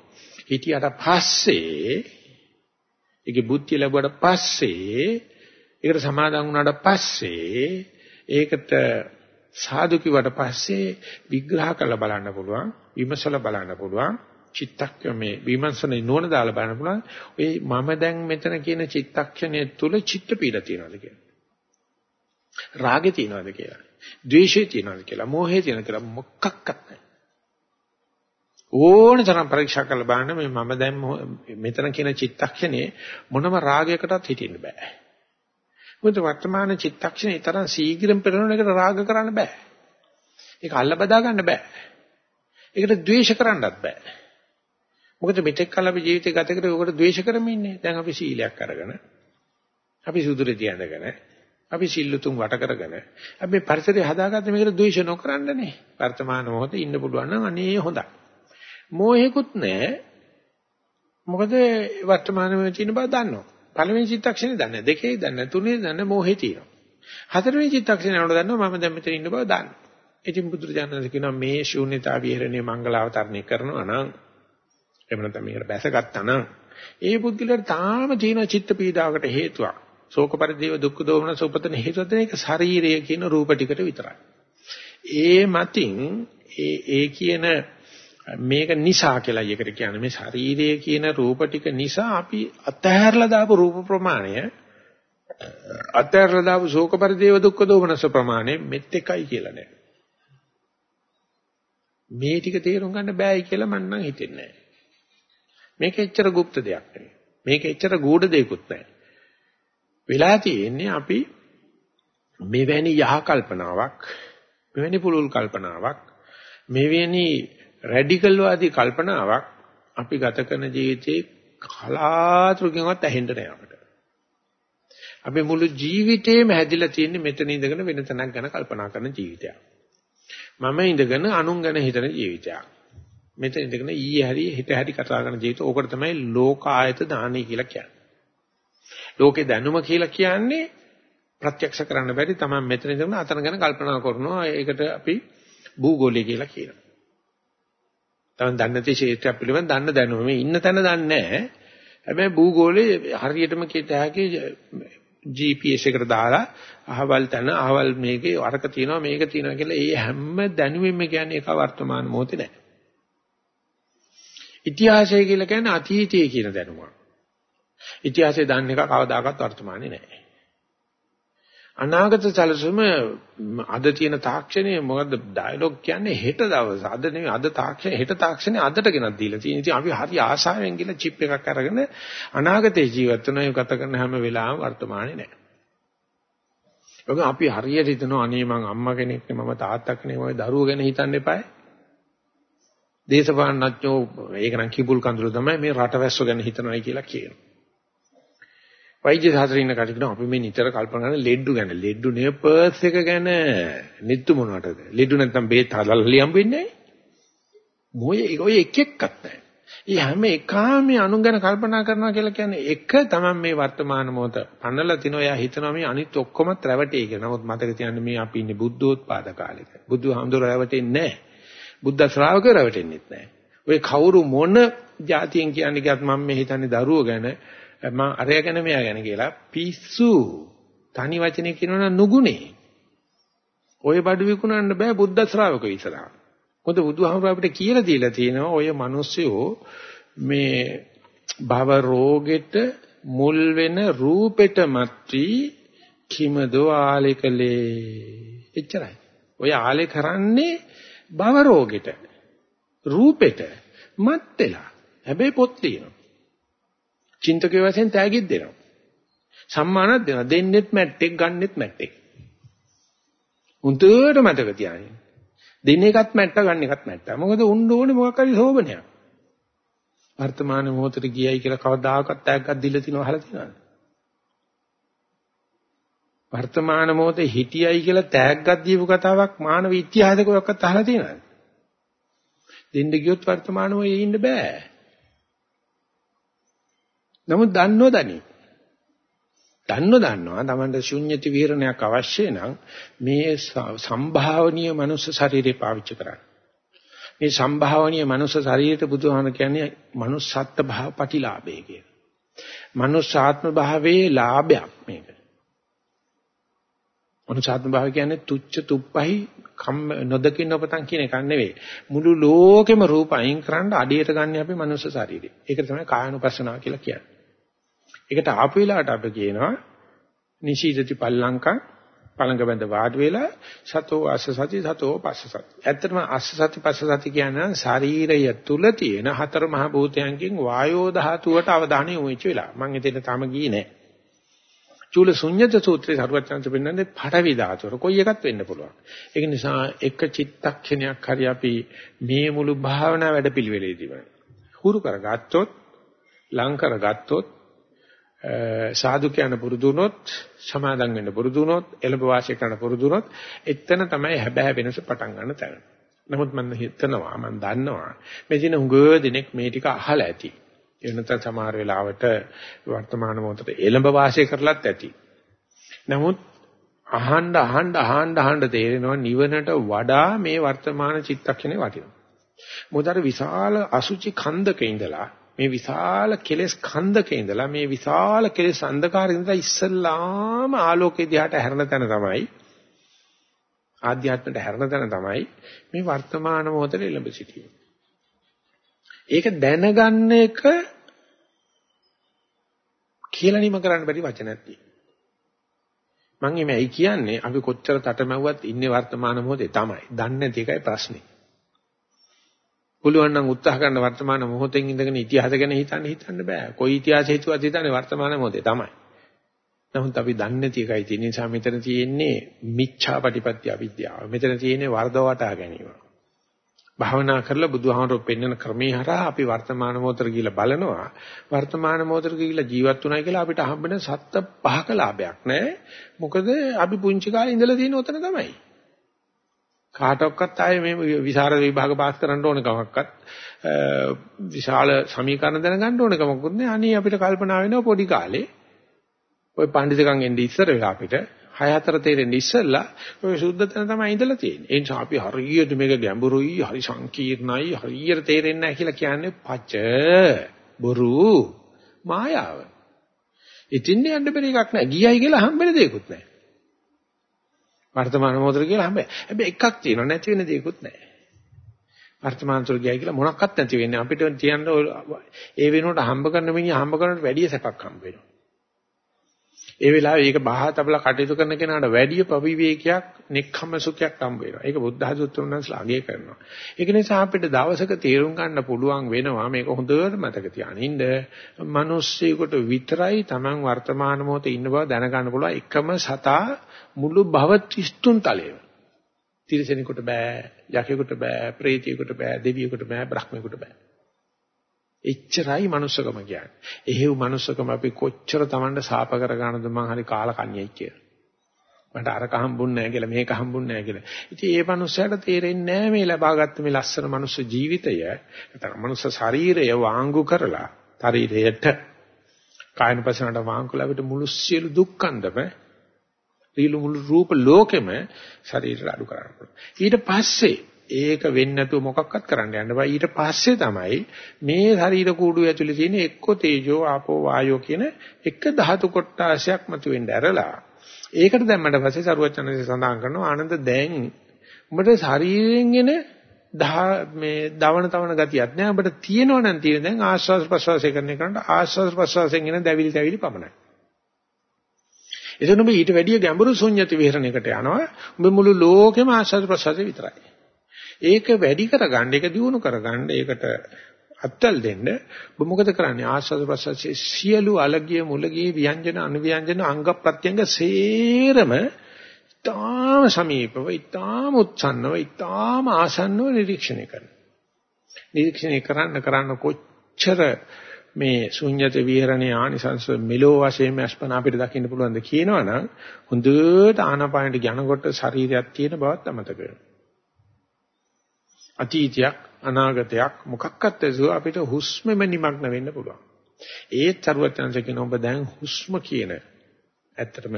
හිටියට පස්සේ ඒකේ බුද්ධිය ලැබුවට පස්සේ ඒකට සමාදන් වුණාට පස්සේ ඒකට සාදු කිව්වට පස්සේ විග්‍රහ කරලා බලන්න පුළුවන් විමසලා බලන්න පුළුවන් චිත්තක් මේ විමර්ශනේ නෝන දාලා බලන්න පුළුවන්. ඔය මම දැන් මෙතන කියන චිත්තක්ෂණය තුල චිත්ත පීඩ තියනවාද කියලා. රාගේ තියනවාද කියලා. ද්වේෂය තියනවාද කියලා. මෝහය තියනවාද කියලා. මොකක්වත් නැහැ. ඕන තරම් පරීක්ෂා කරලා බලන්න මේ මම දැන් මෙතන කියන චිත්තක්ෂණේ මොනම රාගයකටත් හිටින්න බෑ. මොකද වර්තමාන චිත්තක්ෂණේ තරම් සීඝ්‍රයෙන් පෙරෙන එකට රාග කරන්න බෑ. ඒක අල්ල බදා ගන්න බෑ. ඒකට ද්වේෂ කරන්නත් බෑ. මොකද මෙතෙක් කල අපි ජීවිතය ගත කරේ ඔකට ද්වේෂ කරමින් ඉන්නේ. දැන් අපි සීලයක් අරගෙන අපි සුදුරේ තියඳගෙන අපි සිල්ලුතුන් වට කරගෙන අපි පරිසරය හදාගත්ත මේකට ද්වේෂ නොකරන්නනේ. වර්තමාන මොහොතේ ඉන්න පුළුවන් නම් අනේ හොඳයි. මෝහෙකුත් නැහැ. මොකද වර්තමානයේ තියෙන බව දන්නවා. පළවෙනි චිත්තක්ෂණේ දන්නේ දෙකේ දන්නේ තුනේ දන්නේ මෝහෙ තියෙනවා. හතරවෙනි චිත්තක්ෂණේ නෝන දන්නවා මම දැන් මෙතන ඉන්න බව දන්නවා. ඉතින් බුදුරජාණන් කියනවා මේ ශූන්‍යතා විහරණය මංගලාවතරණය කරනවා නම් එහෙම නැත්නම් මේකට බැසගත්තා නම් ඒ පුද්ගලයාට තාම තියෙන චිත්ත පීඩාවකට හේතුවක්. ශෝක පරිදේව දුක්ඛ දෝමන සුපතන හේතුව දෙන එක ශරීරය කියන රූප ටිකට විතරයි. ඒ මතින් ඒ ඒ කියන මේක නිසා කියලා එකට කියන්නේ මේ ශරීරයේ කියන රූප ටික නිසා අපි අතහැරලා දාපු රූප ප්‍රමාණය අතහැරලා දාපු ශෝක පරිදේව දුක්ඛ දෝමනස ප්‍රමාණය මෙත් එකයි කියලා නෑ මේ ටික තේරුම් ගන්න බෑයි කියලා මම නම් හිතන්නේ නෑ මේක එච්චර গুপ্ত දෙයක් නෙවෙයි. මේක එච්චර ගූඪ දෙයක්වත් නැහැ. වෙලා තියෙන්නේ අපි මෙවැනි යහ කල්පනාවක් මෙවැනි පුලුල් කල්පනාවක් මෙවැනි රැඩිකල් වාදී කල්පනාවක් අපි ගත කරන ජීවිතේ කලාතුරකින්වත් ඇහෙන්න නෑ අපිට. අපි මුළු ජීවිතේම හැදිලා තියෙන්නේ මෙතන ඉඳගෙන වෙන තැනක් ගැන කල්පනා කරන ජීවිතයක්. මම ඉඳගෙන අනුන් ගැන හිතන ජීවිතයක්. මෙතන ඉඳගෙන ඊයේ හරි හිත හැරි කතා කරන ජීවිත. ඕකට තමයි ලෝකායත දානයි කියලා කියන්නේ. ලෝකේ දැනුම කියලා කියන්නේ ප්‍රත්‍යක්ෂ කරන්න බැරි තමයි මෙතන ඉඳන් අතන ගැන කල්පනා කරනවා. ඒකට අපි භූගෝලය කියලා කියනවා. තමන් දන්නේ නැති ක්ෂේත්‍රයක් පිළිබඳ දන්න දැනුම මේ ඉන්න තැන දන්නේ නැහැ. හැබැයි භූගෝලේ හරියටම කිත හැකි GPS එකට දාලා අහවල් තැන අහවල් මේකේ අරක තියෙනවා මේක තියෙනවා කියලා ඒ හැම දැනුමෙම කියන්නේ ඒක වර්තමාන මොහොතේ නැහැ. ඉතිහාසය කියලා කියන්නේ අතීතයේ කියන දැනුමක්. ඉතිහාසය දන්න එක කවදාකවත් වර්තමානයේ නැහැ. අනාගත සැලසුම අද තියෙන තාක්ෂණය මොකද්ද ඩයලොග් කියන්නේ හෙට දවස අද නෙමෙයි අද තාක්ෂණය හෙට තාක්ෂණය අදට ගෙනත් දීලා තියෙන ඉතින් අපි හරි ආසාවෙන් ගිහලා චිප් එකක් අරගෙන අනාගතේ ජීවත් වෙනවා ගත කරන හැම වෙලාවෙම වර්තමානයේ නැහැ. ඔක අපි හරියට හිතනවා අනේ මං අම්මා කෙනෙක් නේ මම තාත්තා කෙනෙක් මම දරුවෝ ගැන හිතන්න එපායි. දේශපාලනඥයෝ ඒක නම් කිඹුල් කඳුළු තමයි මේ රටවැස්සෝ ගැන හිතනවායි කියලා කියනවා. වෛද්‍ය සාත්‍රයේ ඉන්න කටට අපි මේ නිතර කල්පනා කරන ලෙඩ්ඩු ගැන ලෙඩ්ඩු නේ පර්ස් එක ගැන නිත්තු මොනවටද ලෙඩ්ඩු නැත්තම් බේත් හදලා ලියම් වෙන්නේ මොයේ ඔය එක එක්කත් නැහැ. ඊ හැම එකම අනුන් ගැන කල්පනා කරනවා කියලා කියන්නේ එක තමයි මේ වර්තමාන මොහොත. පන්නලා තිනෝ එයා හිතනවා මේ අනිත් ඔක්කොමත් රැවටේ කියලා. නමුත් මතක තියාගන්න මේ අපි ඉන්නේ බුද්ධෝත්පාද කාලෙක. බුදුහාමුදුර රැවටෙන්නේ නැහැ. බුද්ධ ශ්‍රාවකයෝ රැවටෙන්නෙත් නැහැ. ඔය කවුරු මොන જાතියෙන් කියන්නේ කියත් මම මේ හිතන්නේ දරුවෝ ගැන මම අරය ගැන මෙයා ගැන කියලා පිස්සු තනි වචනේ කියනවනම් නුගුනේ. ඔය බඩු විකුණන්න බෑ බුද්ධ ශ්‍රාවකෝ ඉස්සරහා. මොකද බුදුහාමුදුරුවෝ අපිට කියලා දීලා තියෙනවා ඔය මිනිස්සුયો මේ භව රෝගෙට මුල් වෙන රූපෙට මත්වි කිමදෝ ආලේකලේ එච්චරයි. ඔය ආලේ කරන්නේ භව රෝගෙට රූපෙට මත් වෙලා. හැබැයි පොත් තියෙනවා. චින්තකයේ වශයෙන් තෑගිත් දෙනවා. සම්මානක් දෙනවා. දෙන්නෙත් මැට්ටෙක් ගන්නෙත් මැට්ටෙක්. උන්ටට මතක තියාගන්න. දෙන එකත් මැට්ට ගන්න එකත් මැට්ට. මොකද උන්න ඕනේ මොකක් හරි සෝබනයක්. වර්තමාන මොහොතට ගියයි කියලා කවදාකවත් තෑග්ගක් දීලා තිනව අහලා තියෙනවද? වර්තමාන මොහොතේ හිටියයි කියලා තෑග්ගක් දීපු කතාවක් මානව ඉතිහාසයකවත් අහලා තියෙනවද? දෙන්න ගියොත් වර්තමාන මොහොතේ ඉන්න බෑ. නමුත් දන්නෝ දනි. දන්නෝ දන්නවා තමන්ට ශුන්්‍යති විහරණයක් අවශ්‍ය නම් මේ සම්භාවනීය මනුස්ස ශරීරය පාවිච්චි කරන්න. මේ සම්භාවනීය මනුස්ස ශරීරයට බුදුහාම කියන්නේ manussත්ත්ව භාව ප්‍රතිලාභය කියන. manussාත්ම භාවයේ ලාභයක් මේක. manussාත්ම භාව කියන්නේ තුච්ච තුප්පහයි නොදකින් නොපතන් කියන එකක් නෙවෙයි. මුළු ලෝකෙම රූප අයින් කරන්න අඩියට ගන්න අපි මනුස්ස ශරීරය. ඒක තමයි කායනුපස්සනාව කියලා කියන්නේ. ඒකට ආපු වෙලාවට අපි කියනවා නිශීදති පල්ලංකං පළඟ බඳ වාඩි වෙලා සතෝ අස්ස සති සතෝ පස්ස සති. ඇත්තටම අස්ස සති පස්ස සති කියන්නේ ශරීරය තුල තියෙන හතර මහ භූතයන්ගෙන් වායෝ ධාතුවට අවධානය යොමු වෙච්ච වෙලාව. මම එතන තාම ගියේ නෑ. චූල ශුන්්‍යත සූත්‍රයේ සරුවචනංශ පෙන්නන්නේ පඨවි ධාතුවර කොයි එකක් වෙන්න පුළුවන්. ඒක නිසා එක චිත්තක්ෂණයක් හරි අපි මේ මුළු භාවනා වැඩපිළිවෙලේදීම හුරු කරගත්තොත් ලං කරගත්තොත් සාදු කියන පුරුදු වුණොත් සමාදම් වෙන්න පුරුදු වුණොත් එළඹ වාසය කරන්න පුරුදු වුණොත් එතන තමයි හැබෑ වෙනස පටන් ගන්න තැන. නමුත් මම හිතනවා මම දන්නවා මේ දින උගව දිනෙක මේ ටික අහලා ඇති. ඒ වෙනත සමහර වෙලාවට වර්තමාන මොහොතේ එළඹ වාසය කරලත් ඇති. නමුත් අහන්න අහන්න අහන්න අහන්න තේරෙනවා නිවනට වඩා මේ වර්තමාන චිත්තක්ෂණේ වටිනවා. මොකද අර විශාල අසුචි කන්දක ඉඳලා මේ විශාල කෙලෙස් කන්දක ඉඳලා මේ විශාල කෙලෙස් අන්ධකාරේ ඉඳලා ඉස්සල්ලාම ආලෝකයේ දිහාට හැරෙන තැන තමයි ආධ්‍යාත්මයට හැරෙන තැන තමයි මේ වර්තමාන මොහොතේ එළඹ සිටීම. ඒක දැනගන්න එක කියලා නිම කරන්න බැරි වචනයක් තියෙනවා. මම එමෙයි කියන්නේ අපි කොච්චර තටමැව්වත් ඉන්නේ වර්තමාන මොහොතේ තමයි. දන්නේ නැති එකයි ප්‍රශ්නේ. පුළුවන් නම් උත්සාහ කරන වර්තමාන මොහොතෙන් ඉඳගෙන ඉතිහාස ගැන හිතන්න හිතන්න බෑ. කොයි ඉතිහාස හිතුවත් හිතන්නේ වර්තමාන මොහොතේ තමයි. නමුත් අපි දන්නේ නැති එකයි තියෙන නිසා මෙතන තියෙන්නේ මිච්ඡාපටිපත්‍ය අවිද්‍යාව. මෙතන තියෙන්නේ වර්ධව වටා ගැනීම. භාවනා කරලා බුදුහාමරෝ පෙන්වන ක්‍රමේ හරහා අපි වර්තමාන මොහොතට ගිහිල්ලා බලනවා. වර්තමාන මොහොතට ගිහිල්ලා ජීවත් වුණා කියලා අපිට හම්බෙන සත්ත පහක ලාභයක් නෑ. මොකද අපි පුංචි කාලේ ඉඳලා තියෙන උතන තමයි. කාටවත් ආයේ මේ විසරද විභාග පාස් කරන්න ඕන කමක්වත් විශාල සමීකරණ දැනගන්න ඕන කමකුත් නෑ. අනේ අපිට කල්පනා වෙනවා පොඩි කාලේ ওই පඬිතුකම් එන්නේ ඉස්සර වෙලා අපිට 6 4 තේරෙන්නේ ඉස්සෙල්ලා ඔය සුද්ධ තැන තමයි ඉඳලා තියෙන්නේ. ඒ නිසා අපි හරියට මේක ගැඹුරුයි, හරි සංකීර්ණයි, හරියට තේරෙන්නේ නැහැ කියලා කියන්නේ පච බොරු මායාව. ඉතින් යන්න බැරි එකක් නැහැ. ගියයි කියලා හම්බෙන දෙයක්වත් නැහැ. වර්තමාන මොහොතේ කියලා හම්බෙයි. හැබැයි එකක් තියෙනවා නැති වෙන දෙයක්වත් නැහැ. වර්තමාන තුර ගියයි කියලා මොනක්වත් නැති වෙන්නේ. අපිට තියන්න ඒ වෙනුවට හම්බ කරන මිනිහ හම්බ කරනට වැඩිය සැපක් හම්බ වෙනවා. ඒ වෙලාවේ ඒක බාහා තබලා කටයුතු කරන කෙනාට වැඩි පවිවේකයක්, නෙක්ඛම්ම සුඛයක් හම්බ වෙනවා. ඒක බුද්ධ ධර්මතුන්වන්සලා අගය කරනවා. ඒක නිසා අපිට දවසක තේරුම් ගන්න පුළුවන් වෙනවා මේක හොඳට මතක තියානින්න. මිනිස්සෙකුට විතරයි Taman වර්තමාන මොහොතේ ඉන්න බව දැනගන්න පුළුවන් එකම සතා මුළු භව 33 තලයේම. තිරිසනෙකුට බෑ, යකෙකුට බෑ, ප්‍රේතියෙකුට බෑ, දෙවියෙකුට බෑ, බ්‍රහ්මයෙකුට බෑ. එච්චරයි manussකම කියන්නේ. එහෙව් manussකම අපි කොච්චර Tamanda සාප කරගන්නද මං හරි කාල කන්‍යයි කියලා. මට අරක හම්බුන්නේ නැහැ කියලා මේක හම්බුන්නේ නැහැ කියලා. ඉතින් ඒ මනුස්සයාට තේරෙන්නේ නැහැ මේ ලබාගත්ත මේ ලස්සන මනුස්ස ජීවිතය නැත්නම් මනුස්ස ශරීරය වාංගු කරලා ශරීරයට කායන පසනට වාංගු කළා අපිට මුළු සියලු දුක්ඛන්දම ඊළු මුළු රූප ලෝකෙම ශරීරයට අඩු කරන්න පුළුවන්. ඊට පස්සේ ඒක වෙන්නේ නැතුව මොකක්වත් කරන්න යන්න බෑ. ඊට පස්සේ තමයි මේ ශරීර කූඩුව ඇතුලේ තියෙන එක්ක තේජෝ ආපෝ වායෝ කියන එක ධාතු කොටාශයක් මතුවෙන්න ඇරලා ඒකට දැම්මට පස්සේ සරුවචනසේ සඳහන් කරනවා ආනන්ද දැන් උඹට ශරීරයෙන් එන මේ දවන තවන ගතියක් නෑ. උඹට තියෙනව නම් තියෙන දැන් ආශ්වාස ප්‍රශ්වාසය කරන එකට ආශ්වාස ප්‍රශ්වාසයෙන් එන දැවිලි දැවිලි පමණයි. එතන ඔබ ඊට වැඩිය ගැඹුරු ශුන්්‍යති විහරණයකට යනවා. ඔබ මුළු ලෝකෙම ආශ්වාස ප්‍රශ්වාසය විතරයි. ඒක වැඩි කරගන්න, ඒක දියුණු කරගන්න, ඒකට අත්තල් දෙන්න ඔබ මොකද කරන්නේ? ආස්වාද ප්‍රසවාසයේ සියලු අලගිය මුලගිය ව්‍යංජන අනුව්‍යංජන අංග ප්‍රත්‍යංග සේරම ඊටාම සමීපව, ඊටාම උත්සන්නව, ඊටාම ආසන්නව නිරීක්ෂණය කරනවා. නිරීක්ෂණය කරන්න කරන්න කොච්චර මේ ශුන්්‍යත විහරණේ ආනිසංස මෙලෝ වශයෙන් අස්පන අපිට දකින්න පුළුවන්ද කියනවනම් හොඳට ආනාපානට යනකොට ශරීරයක් තියෙන බවත් අමතක වෙනවා. අතීතයක් අනාගතයක් මොකක්වත් ඇසුව අපිට හුස්මෙම නිමග්න වෙන්න පුළුවන්. ඒත් චරවත්‍යංශ කියන ඔබ දැන් හුස්ම කියන ඇත්තටම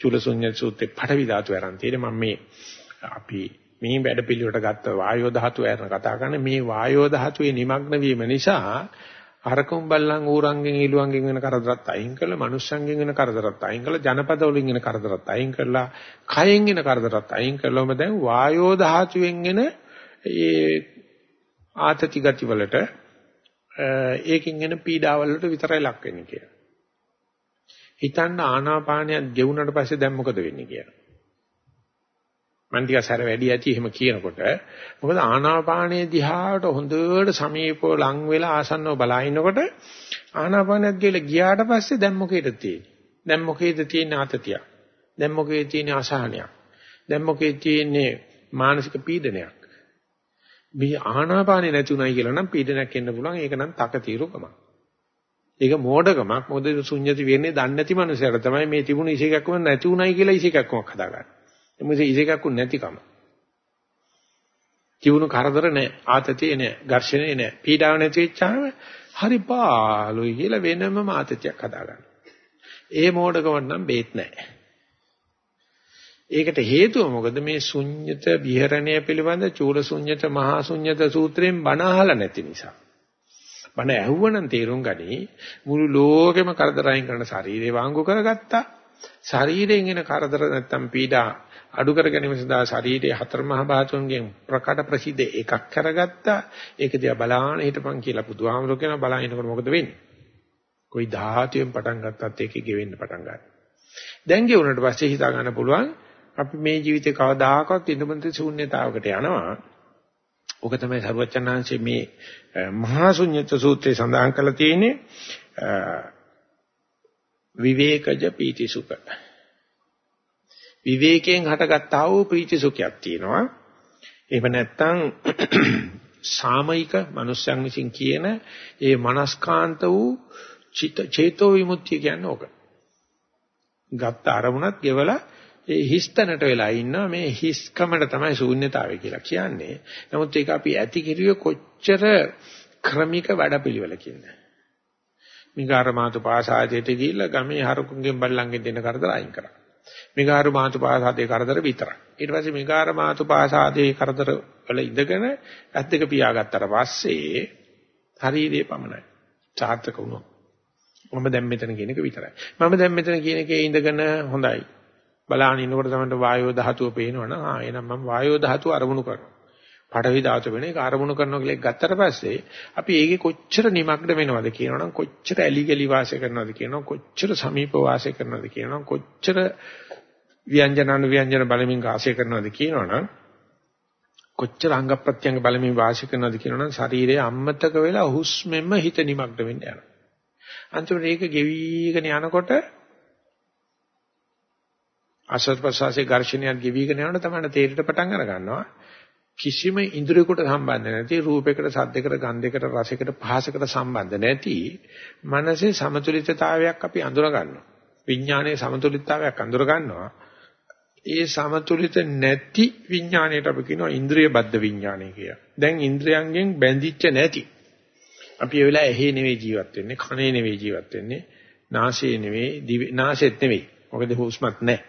චුලසුඤ්ඤ සූත්‍රේ පඩවි ධාතු වරන් තියෙන්නේ මම මේ අපි මේ වැඩ පිළිවෙලට ගත්ත වායෝ ධාතුව ගැන කතා කරන්නේ මේ වායෝ ධාතුවේ නිමග්න වීම නිසා හරකුම් බල්ලන් ඌරන්ගෙන් ඊළුවන්ගෙන් වෙන කරදරත් අයින් කරලා මනුෂ්‍යයන්ගෙන් වෙන කරදරත් අයින් කරලා ජනපද වලින් වෙන කරදරත් අයින් කරලා කයෙන් වෙන කරදරත් අයින් කරලාම දැන් වායෝ ධාතුවෙන් එන ඒ ආතති ගති වලට ඒකෙන් එන පීඩාවල් වලට විතරයි ලක් වෙන්නේ කියලා. හිතන්න ආනාපානයක් ගෙවුනට පස්සේ දැන් මොකද වෙන්නේ කියලා. මම ටිකක් සැර වැඩි ඇති එහෙම කියනකොට මොකද ආනාපානයේ දිහාට හොඳට සමීපව ලං වෙලා ආසන්නව බලා ඉන්නකොට ආනාපානයක් ගිහලා ගියාට පස්සේ දැන් මොකේද තියෙන්නේ? දැන් මොකේද තියෙන්නේ ආතතිය? දැන් මොකේද තියෙන්නේ අසහනයක්? දැන් මොකේද තියෙන්නේ මානසික පීඩනයක්? මේ ආනාපානේ නැතුණයි කියලා නම් පීඩනයක් එන්න පුළුවන්. ඒක නම් තකතිරුකමක්. ඒක මෝඩකමක්. මොකද ශුන්‍යති වෙන්නේ දන්නේ නැති මනුස්සයර තමයි මේ තිබුණු ඉසේකක්ම නැති උනායි කියලා ඉසේකක්මක් හදාගන්නේ. එමුසේ ඉසේකක්කුත් නැතිකම. තිබුණු කරදර නැහැ, ආතතිය නැහැ, ඝර්ෂණේ නැහැ. පීඩාව නැති වෙච්චාම හරි පාළුයි කියලා වෙනම ආතතියක් හදාගන්න. ඒ මෝඩකම නම් බේත් නැහැ. ඒකට හේතුව මොකද මේ ශුන්්‍යත විහරණය පිළිබඳ චූල ශුන්්‍යත මහා ශුන්්‍යත සූත්‍රයෙන් බණ අහලා නැති නිසා. බණ ඇහුවනම් තේරුම් ගනි මුළු ලෝකෙම කරදරයන් කරන ශරීරේ වාංගු කරගත්තා. ශරීරයෙන් එන කරදර නැත්තම් පීඩා අඩු කර ගැනීම සඳහා ශරීරයේ හතර මහ ධාතුන්ගෙන් ප්‍රකට ප්‍රසිද්ධ එකක් කරගත්තා. ඒක දිහා බලාන හිටපන් කියලා බුදුහාමුදුරුවෝ කියන බලාගෙනකොට මොකද වෙන්නේ? કોઈ ධාතුවෙන් පටන් ගත්තත් ඒකේ ගෙවෙන්න පටන් ගන්නවා. දැන් ගෙවුනට පස්සේ හිතා ගන්න පුළුවන් අපි මේ ජීවිතේ කවදාකවත් ඉදමන්ත ශූන්‍යතාවකට යනවා. ඔක තමයි සරුවචනාංශයේ මේ මහා ශුන්්‍යත සූත්‍රයේ සඳහන් කරලා තියෙන්නේ විවේකජ පීති සුඛ. විවේකයෙන් හටගත්තා වූ ප්‍රීති සුඛයක් තියෙනවා. එහෙම නැත්නම් (clears throat) සාමයික මනුෂ්‍යයන් විසින් කියන ඒ මනස්කාන්ත වූ චේතෝ විමුක්තිය කියන්නේ ඕක. ගත්ත අරමුණත් ගෙවලා ඒ හිස්තැනට වෙලා ඉන්නවා මේ හිස්කමට තමයි ශූන්‍යතාවය කියලා කියන්නේ. නමුත් ඒක අපි ඇති කිරුවේ කොච්චර ක්‍රමික වැඩපිළිවෙලකින්ද. මිගාර මාතු පාසාදයට ගිහිල්ලා ගමේ හරකුන්ගෙන් බල්ලන්ගෙන් දෙන කරදර අයින් කරා. මිගාර මාතු පාසාදේ කරදර විතරයි. ඊට පස්සේ මිගාර මාතු පාසාදේ කරදර වල ඉඳගෙන ඇත් දෙක පියාගත්තට පස්සේ ශරීරයේ පමණයි. සාර්ථක වුණා. මම දැන් මෙතන කියන එක විතරයි. මම දැන් මෙතන කියන එකේ ඉඳගෙන හොඳයි. බලාගෙන ඉන්නකොට තමයි වායෝ ධාතුව පේනවනම් ආ එහෙනම් මම වායෝ ධාතුව අරමුණු කරනවා. පඨවි ධාතුව වෙන එක අරමුණු කරනවා කියලා ගත්තට පස්සේ අපි ඒකේ කොච්චර නිමග්න වෙනවද කියනවනම් කොච්චර ඇලි ගලි වාසය කරනවද කියනවා කොච්චර සමීප වාසය කරනවද කියනවා කොච්චර ව්‍යංජන අනු ව්‍යංජන බලමින් වාසය කරනවද කියනවනම් කොච්චර අංග ප්‍රත්‍යංග බලමින් වාසය කරනවද කියනවනම් ශරීරයේ අම්මතක වෙලා හුස්මෙන්ම හිත නිමග්න වෙන්න යනවා. අන්තිමට ඒක ගෙවිගෙන යනකොට ආශ්වාස ප්‍රශ්වාසයේ ඝර්ෂණයක් ගෙවිගෙන යනකොට තමයි තේරෙට පටන් අර ගන්නවා. කිසිම ඉන්ද්‍රියකට සම්බන්ධ නැති රූපයකට සද්දයකට ගන්ධයකට රසයකට පහසකට සම්බන්ධ නැති මනසේ සමතුලිතතාවයක් අපි අඳුර ගන්නවා. විඥානයේ සමතුලිතතාවයක් අඳුර ගන්නවා. ඒ සමතුලිත නැති විඥාණයට අපි කියනවා ඉන්ද්‍රිය බද්ධ විඥානය කියලා. දැන් ඉන්ද්‍රයන්ගෙන් බැඳිච්ච නැති. අපි ඒ වෙලාවේ ඇහි නෙවෙයි ජීවත් වෙන්නේ, කනේ නෙවෙයි ජීවත් වෙන්නේ, නාසයේ නෙවෙයි, දිවේ නාසෙත් නෙවෙයි. මොකද හුස්මත් නැහැ.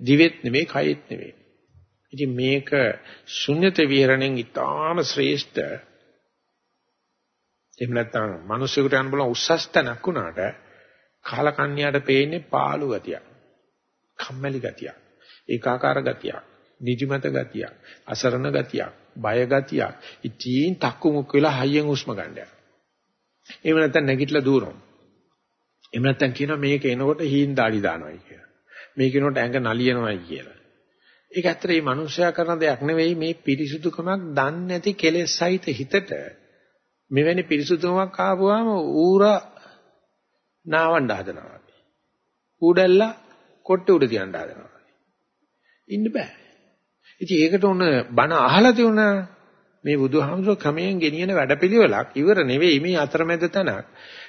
දිවෙත් නෙවෙයි, කයෙත් නෙවෙයි. ඉතින් මේක ශුන්්‍යත විහරණයෙන් ඉතාම ශ්‍රේෂ්ඨ එහෙම නැත්නම් මිනිස්සුන්ට යන බල උස්සස් තැනක් උනාට කාලකන්‍යාට පේන්නේ පාළු ගතියක්. කම්මැලි ගතියක්. ඒකාකාර ගතියක්. නිදිමත ගතියක්. අසරණ ගතියක්. බය ගතියක්. ඉතින් තක්කු මුක් වෙලා හයියෙන් හුස්ම ගන්න යනවා. එහෙම නැත්නම් නැගිටලා දూరుම්. එහෙම නැත්නම් කියනවා මේක එනකොට හීන් දාඩි දානවායි කියලා. මේක එනකොට ඇඟ නලියනවායි කියලා. ඒක ඇත්තට මේ මනුස්සයා කරන දෙයක් නෙවෙයි මේ පිරිසුදුකමක් දන්නේ නැති කෙලෙස් සහිත හිතට මෙවැනි පිරිසුදුකමක් ආවම ඌර නාවන්න හදනවා. ඌඩැල්ලා කොට්ටේ උඩ තියන්න හදනවා. ඉන්න බෑ. ඉතින් ඒකට උන බණ අහලා තියුණා මේ බුදුහාමුදුර ක්‍රමයෙන් ගෙනියන වැඩපිළිවෙලක් ඉවර නෙවෙයි මේ අතරමැද තැනක්.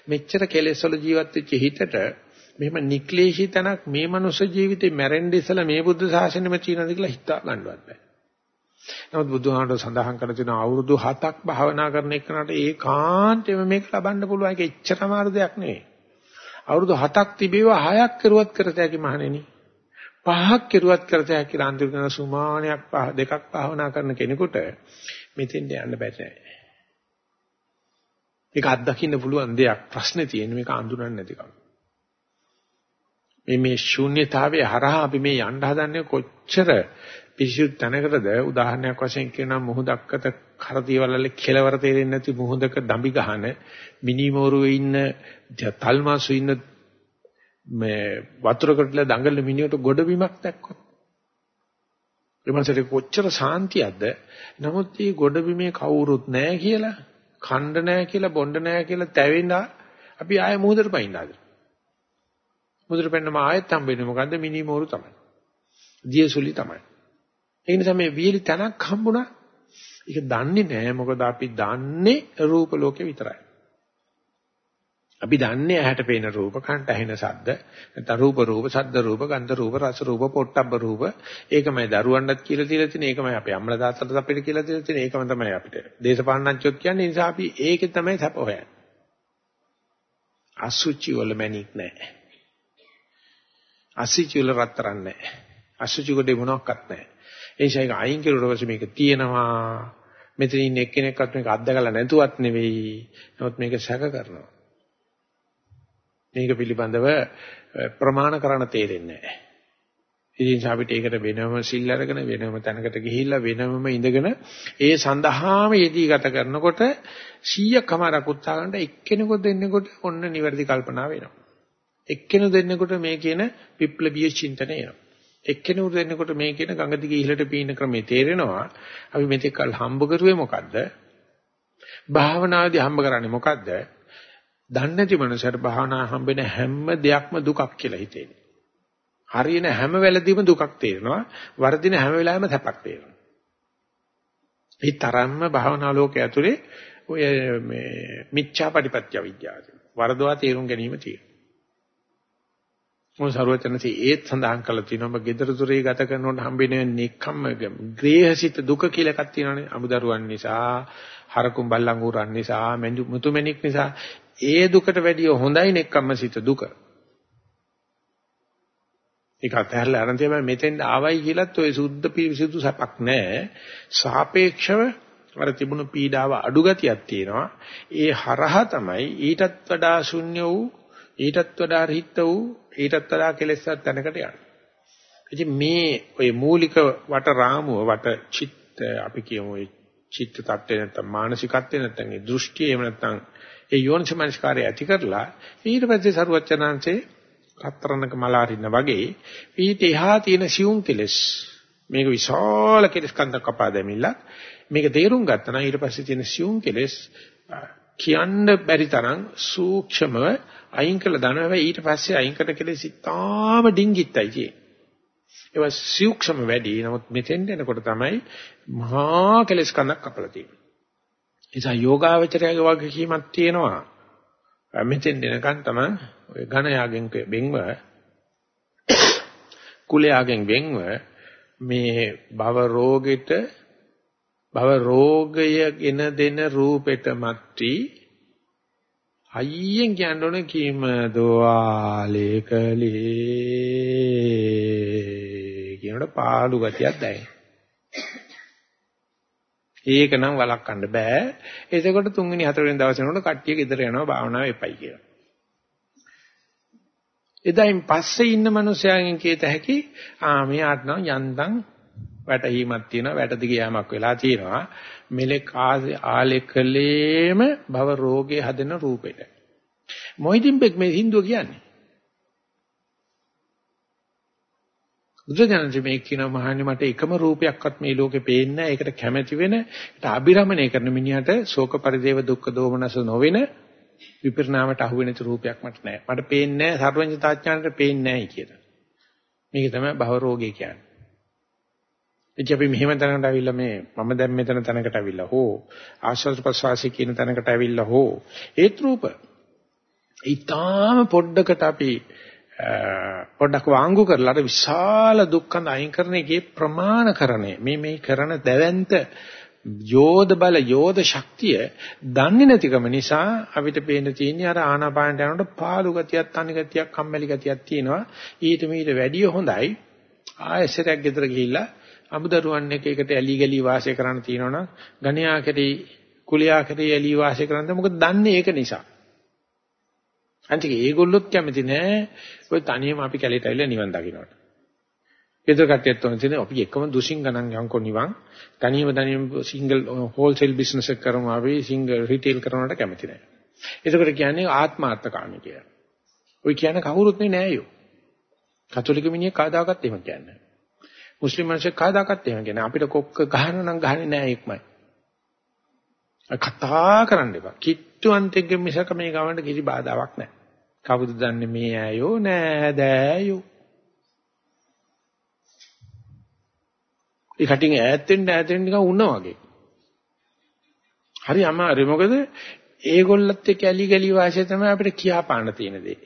මෙච්චර කෙලෙස් වල ජීවත් වෙච්ච හිතට මෙහෙම නික්ලේශී තැනක් මේ මනුෂ්‍ය ජීවිතේ මැරෙන්න ඉස්සලා මේ බුද්ධ ශාසනයම තියෙනවද කියලා හිතා ගන්නවත් බෑ. නමුත් බුදුහාමර සඳහන් කර තියෙන අවුරුදු 7ක් භාවනා කරන එකනට ඒකාන්තයෙන්ම මේක ලබන්න පුළුවන් ඒක එච්චර අමාරු දෙයක් නෙවෙයි. අවුරුදු 7ක් තිබේවා 6ක් කරුවත් කරත හැකි මහණෙනි. පහක් කරුවත් කරත හැකි කියලා අන්තිම සුමානයක් පහ දෙකක් භාවනා කරන කෙනෙකුට මෙතෙන්ට යන්න බැහැ. ඒක අත්දකින්න පුළුවන් දෙයක්. ප්‍රශ්නේ තියෙන්නේ මේක අඳුරන්නේ නැතිකම. මේ මේ ශූන්‍යතාවයේ හරහා අපි මේ යන්න හදන්නේ කොච්චර පිරිසිදු තැනකටද? උදාහරණයක් වශයෙන් කියනවා මුහුදක්කට කරදීවලල්ල කෙලවර තේරෙන්නේ නැති මුහුදක දම්බි ගහන මිනිමෝරුවේ ඉන්න තල්මාසු ඉන්න මේ වතුරකටල දඟල මිනිහට ගොඩබිමක් දැක්කොත්. එමන්සට කොච්චර සාන්තියක්ද? නමුත් මේ ගොඩබිමේ කවුරුත් නැහැ කියලා ඛණ්ඩ නැහැ කියලා බොණ්ඩ නැහැ කියලා තැවෙනා අපි ආයෙ මුහුදට පයින්න ආද මුදුර පෙන්නම ආයෙත් හම්බෙන්නේ මොකද්ද මිනි මෝරු තමයි. දියසුලි තමයි. ඒ නිසා මේ වීලි තනක් හම්බුණා. ඒක දන්නේ නැහැ මොකද අපි දන්නේ රූප ලෝකේ විතරයි. අපි දන්නේ ඇහැට පේන රූප, කනට ඇහෙන ශබ්ද, නැත්නම් රූප රූප, ශබ්ද රූප, ගන්ධ රූප, රස රූප, පොට්ටබ්බ රූප. ඒකමයි දරුවන්ටත් කියලා තියලා තියෙන, ඒකමයි අපේ අම්මලා තාත්තලාට අපිට කියලා තියලා තියෙන, ඒකම තමයි අපිට. දේශපාලනඥයොත් කියන්නේ නිසා අපි ඒකේ තමයි සැප හොයන්නේ. අසුචි වල මැනික් නැහැ. අසුචි වල රත්තරන් නැහැ. අසුචි කොටේ මොනවත් නැහැ. ඒ නිසා ඒක අයින් කරුවට පස්සේ මේක තියෙනවා. මෙතන ඉන්න එක්කෙනෙක්වත් මේක අත්දකලා නැතුවත් නෙවෙයි. නමුත් මේක සැක කරනවා. මේක පිළිබඳව ප්‍රමාණ කරන්න තේරෙන්නේ නැහැ. ඉතින් අපිට ඒකට වෙනම සිල් අරගෙන වෙනම තැනකට ගිහිල්ලා වෙනම ඉඳගෙන ඒ සඳහාම යෙදී ගත කරනකොට 100 කමාරක් උත්සාහ කරනට එක්කෙනෙකුට දෙන්නෙකුට ඔන්න නිවැරදි කල්පනා වෙනවා. එක්කෙනෙකු දෙන්නෙකුට මේ කියන විප්ලවීය චින්තනය එනවා. එක්කෙනෙකුට දෙන්නකොට මේ කියන ගඟ දිගේ ඉහළට පීන ක්‍රමේ තේරෙනවා. අපි මෙතෙක් කල් හම්බ කරුවේ මොකද්ද? භාවනාවේදී හම්බ කරන්නේ මොකද්ද? දන්නේ නැති මනුස්සයට භාවනා හම්බෙන හැම දෙයක්ම දුකක් කියලා හිතෙන්නේ. හරියන හැම වෙලෙදීම දුකක් තේරෙනවා. වර්ධින හැම වෙලාවෙම සැපක් තේරෙනවා. ඒ තරම්ම භාවනා ලෝකයේ ඇතුලේ ඔය මේ මිච්ඡාපටිපත්‍ය විද්‍යාව. වරදවා තේරුම් ගැනීම තියෙනවා. මොන සරුවචනසී ඒත් සඳහන් කළා තියෙනවා ඔබ gedara dure ගත කරනකොට හම්බෙන නික්කම්ම ග්‍රේහසිත දුක කියලා එකක් තියෙනවානේ අමුදරුවන් නිසා හරකුම් බල්ලංගුරන් නිසා මුතුමැණික් නිසා ඒ දුකට වැඩිය හොඳයි නෙක්කම්ම සිත දුක ඒක අතහැරලා අරන් තියම මෙතෙන් ආවයි කියලත් ඔය සුද්ධ පිරිසිදු සැපක් නැහැ. සාපේක්ෂව අර තිබුණු පීඩාව අඩු ගතියක් තියෙනවා. ඒ හරහා තමයි ඊටත් වඩා ශුන්‍ය වූ, ඊටත් වඩා රිහිත වූ, ඊටත් වඩා කෙලෙසක් තැනකට යන්නේ. ඉතින් මේ ඔය මූලික වට රාමුව වට චිත්ත අපි කියමු ඒ චිත්ත tattve නැත්නම් මානසිකත්වේ නැත්නම් ඒ දෘෂ්ටිය එහෙම නැත්නම් ඒ යෝනිසමනස්කාරය ඇති කරලා ඊට පස්සේ සරුවචනාංශේ රත්තරන්ක මල අරින්න වගේ ඊට එහා තියෙන සියුම් කෙලස් මේක විශාල කෙලස් කන්දක් කපා දැමිලා මේක තේරුම් ගත්තා නම් ඊට පස්සේ තියෙන සියුම් කෙලස් කියන්න බැරි තරම් සූක්ෂමව අයින් කළ දනවා ඊට පස්සේ අයින් කරන කෙලස් ඉතාම ඩිංගිත්තයි කියේ. ඒවා සූක්ෂම වැඩි. නමුත් මෙතෙන් එනකොට තමයි මහා කෙලස් කන්දක් කපලා තියෙන්නේ. ඒ නිසා යෝගාවචරයේ වගකීමක් තියෙනවා. මෙතෙන් දෙනකන් තමයි ඔය ඝන යාගෙන් බෙන්ව කුලයාගෙන් බෙන්ව මේ භව රෝගෙට භව රෝගයගෙන දෙන රූපෙට මැටි අයියෙන් කියන්න ඕනේ කීම දෝවාලේකලේ කියනකොට පාළු ගතියක් දැනෙනවා ඒක නම් වළක්වන්න බෑ. එතකොට තුන්වෙනි හතරවෙනි දවසේ නෝන කට්ටිය ගෙදර යනවා භාවනාව එපයි කියලා. එදායින් පස්සේ ඉන්න මිනිස්යාගෙන් කියත හැකි ආ මෙයාට නම් යන්තම් වැටහීමක් තියෙනවා වැට දිග යාමක් වෙලා තියෙනවා මෙලෙක් ආලෙකලේම භව රෝගේ හදන රූපෙට මොහිදින් බෙක් මේ හින්දුව කියන්නේ බුදුජානක මේ කියන මහන්නේ මට එකම රූපයක්වත් මේ ලෝකේ පේන්නේ නැහැ. ඒකට කැමැති වෙන, ඒකට අභිරමණය කරන මිනිහට ශෝක පරිදේව දුක්ඛ දෝමනස නොවෙන විපරිණාමයට අහු වෙන රූපයක් මට නැහැ. මට පේන්නේ නැහැ සර්වඥතාඥානට පේන්නේ නැහැ කියලා. මේක තමයි භව රෝගය කියන්නේ. එච්ච අපි මෙහෙම තැනකට අවිල්ලා මේ මම දැන් මෙතන තැනකට අවිල්ලා හෝ ආශ්වාස ප්‍රශ්වාසී කියන තැනකට අවිල්ලා හෝ ඒත් රූප. ඊටාම පොඩ්ඩකට අපි පොඩ්ඩක් වාංගු කරලා අර විශාල දුක්ඛඳ අයින් කරන එකේ ප්‍රමාණකරණය. මේ මේ කරන දැවැන්ත යෝධ බල යෝධ ශක්තිය දන්නේ නැතිකම නිසා අපිට පේන තියෙන්නේ අර ආනාපානට යනකොට පාළු ගතියක් තනි ගතියක් කම්මැලි ගතියක් තියෙනවා. ඊට මීට වැඩිය හොඳයි. ආයෙසරයක් ගෙදර ගිහිල්ලා අමුදරුවන් එක එකට ඇලි ගලි වාසය කරන්න තියෙනවනම් ගණ්‍යා කෙරේ කුලියා කෙරේ ඇලි වාසය කරන්න මොකද දන්නේ ඒක නිසා අන්තික ඒගොල්ලොත් කැමති නෑ ඔය තනියම අපි කැලේට ඇවිල්ලා නිවන් දකින්නට. ඊටර කට්ටියත් තෝරන තියෙන අපි එකම දුසින් ගණන් යන්කො නිවන් තනියම තනියම සිංගල් හෝල්සේල් බිස්නස් එක කරමු අපි සිංගල් රිටේල් කරනවට කැමති නෑ. ඒකට කියන්නේ ආත්මාර්ථකාමී කියලා. ඔය කියන්නේ කවුරුත් නෑ යෝ. කතෝලික මිනිහ කාදාකත් එහෙම කියන්නේ. මුස්ලිම් මිනිස්සු කාදාකත් එහෙම කියන්නේ. අපිට කොක්ක ගහන නම් ගහන්නේ නෑ ඒකමයි. කතා කරන්න එපා. කිට්ටුවන්තෙක්ගෙන් මිසක මේ ගමන්ට කිසි බාධාවක් නැහැ. කවුද දන්නේ මේ ඇයෝ නෑ දෑයෝ. ඒ කටින් ඈත් වෙන්න ඈත් වෙන්න නිකන් උණ වගේ. හරි අමාරුයි මොකද ඒගොල්ලත් එක්ක ඇලි ගලි වාසිය තමයි අපිට කියා පාන්න තියෙන දේ.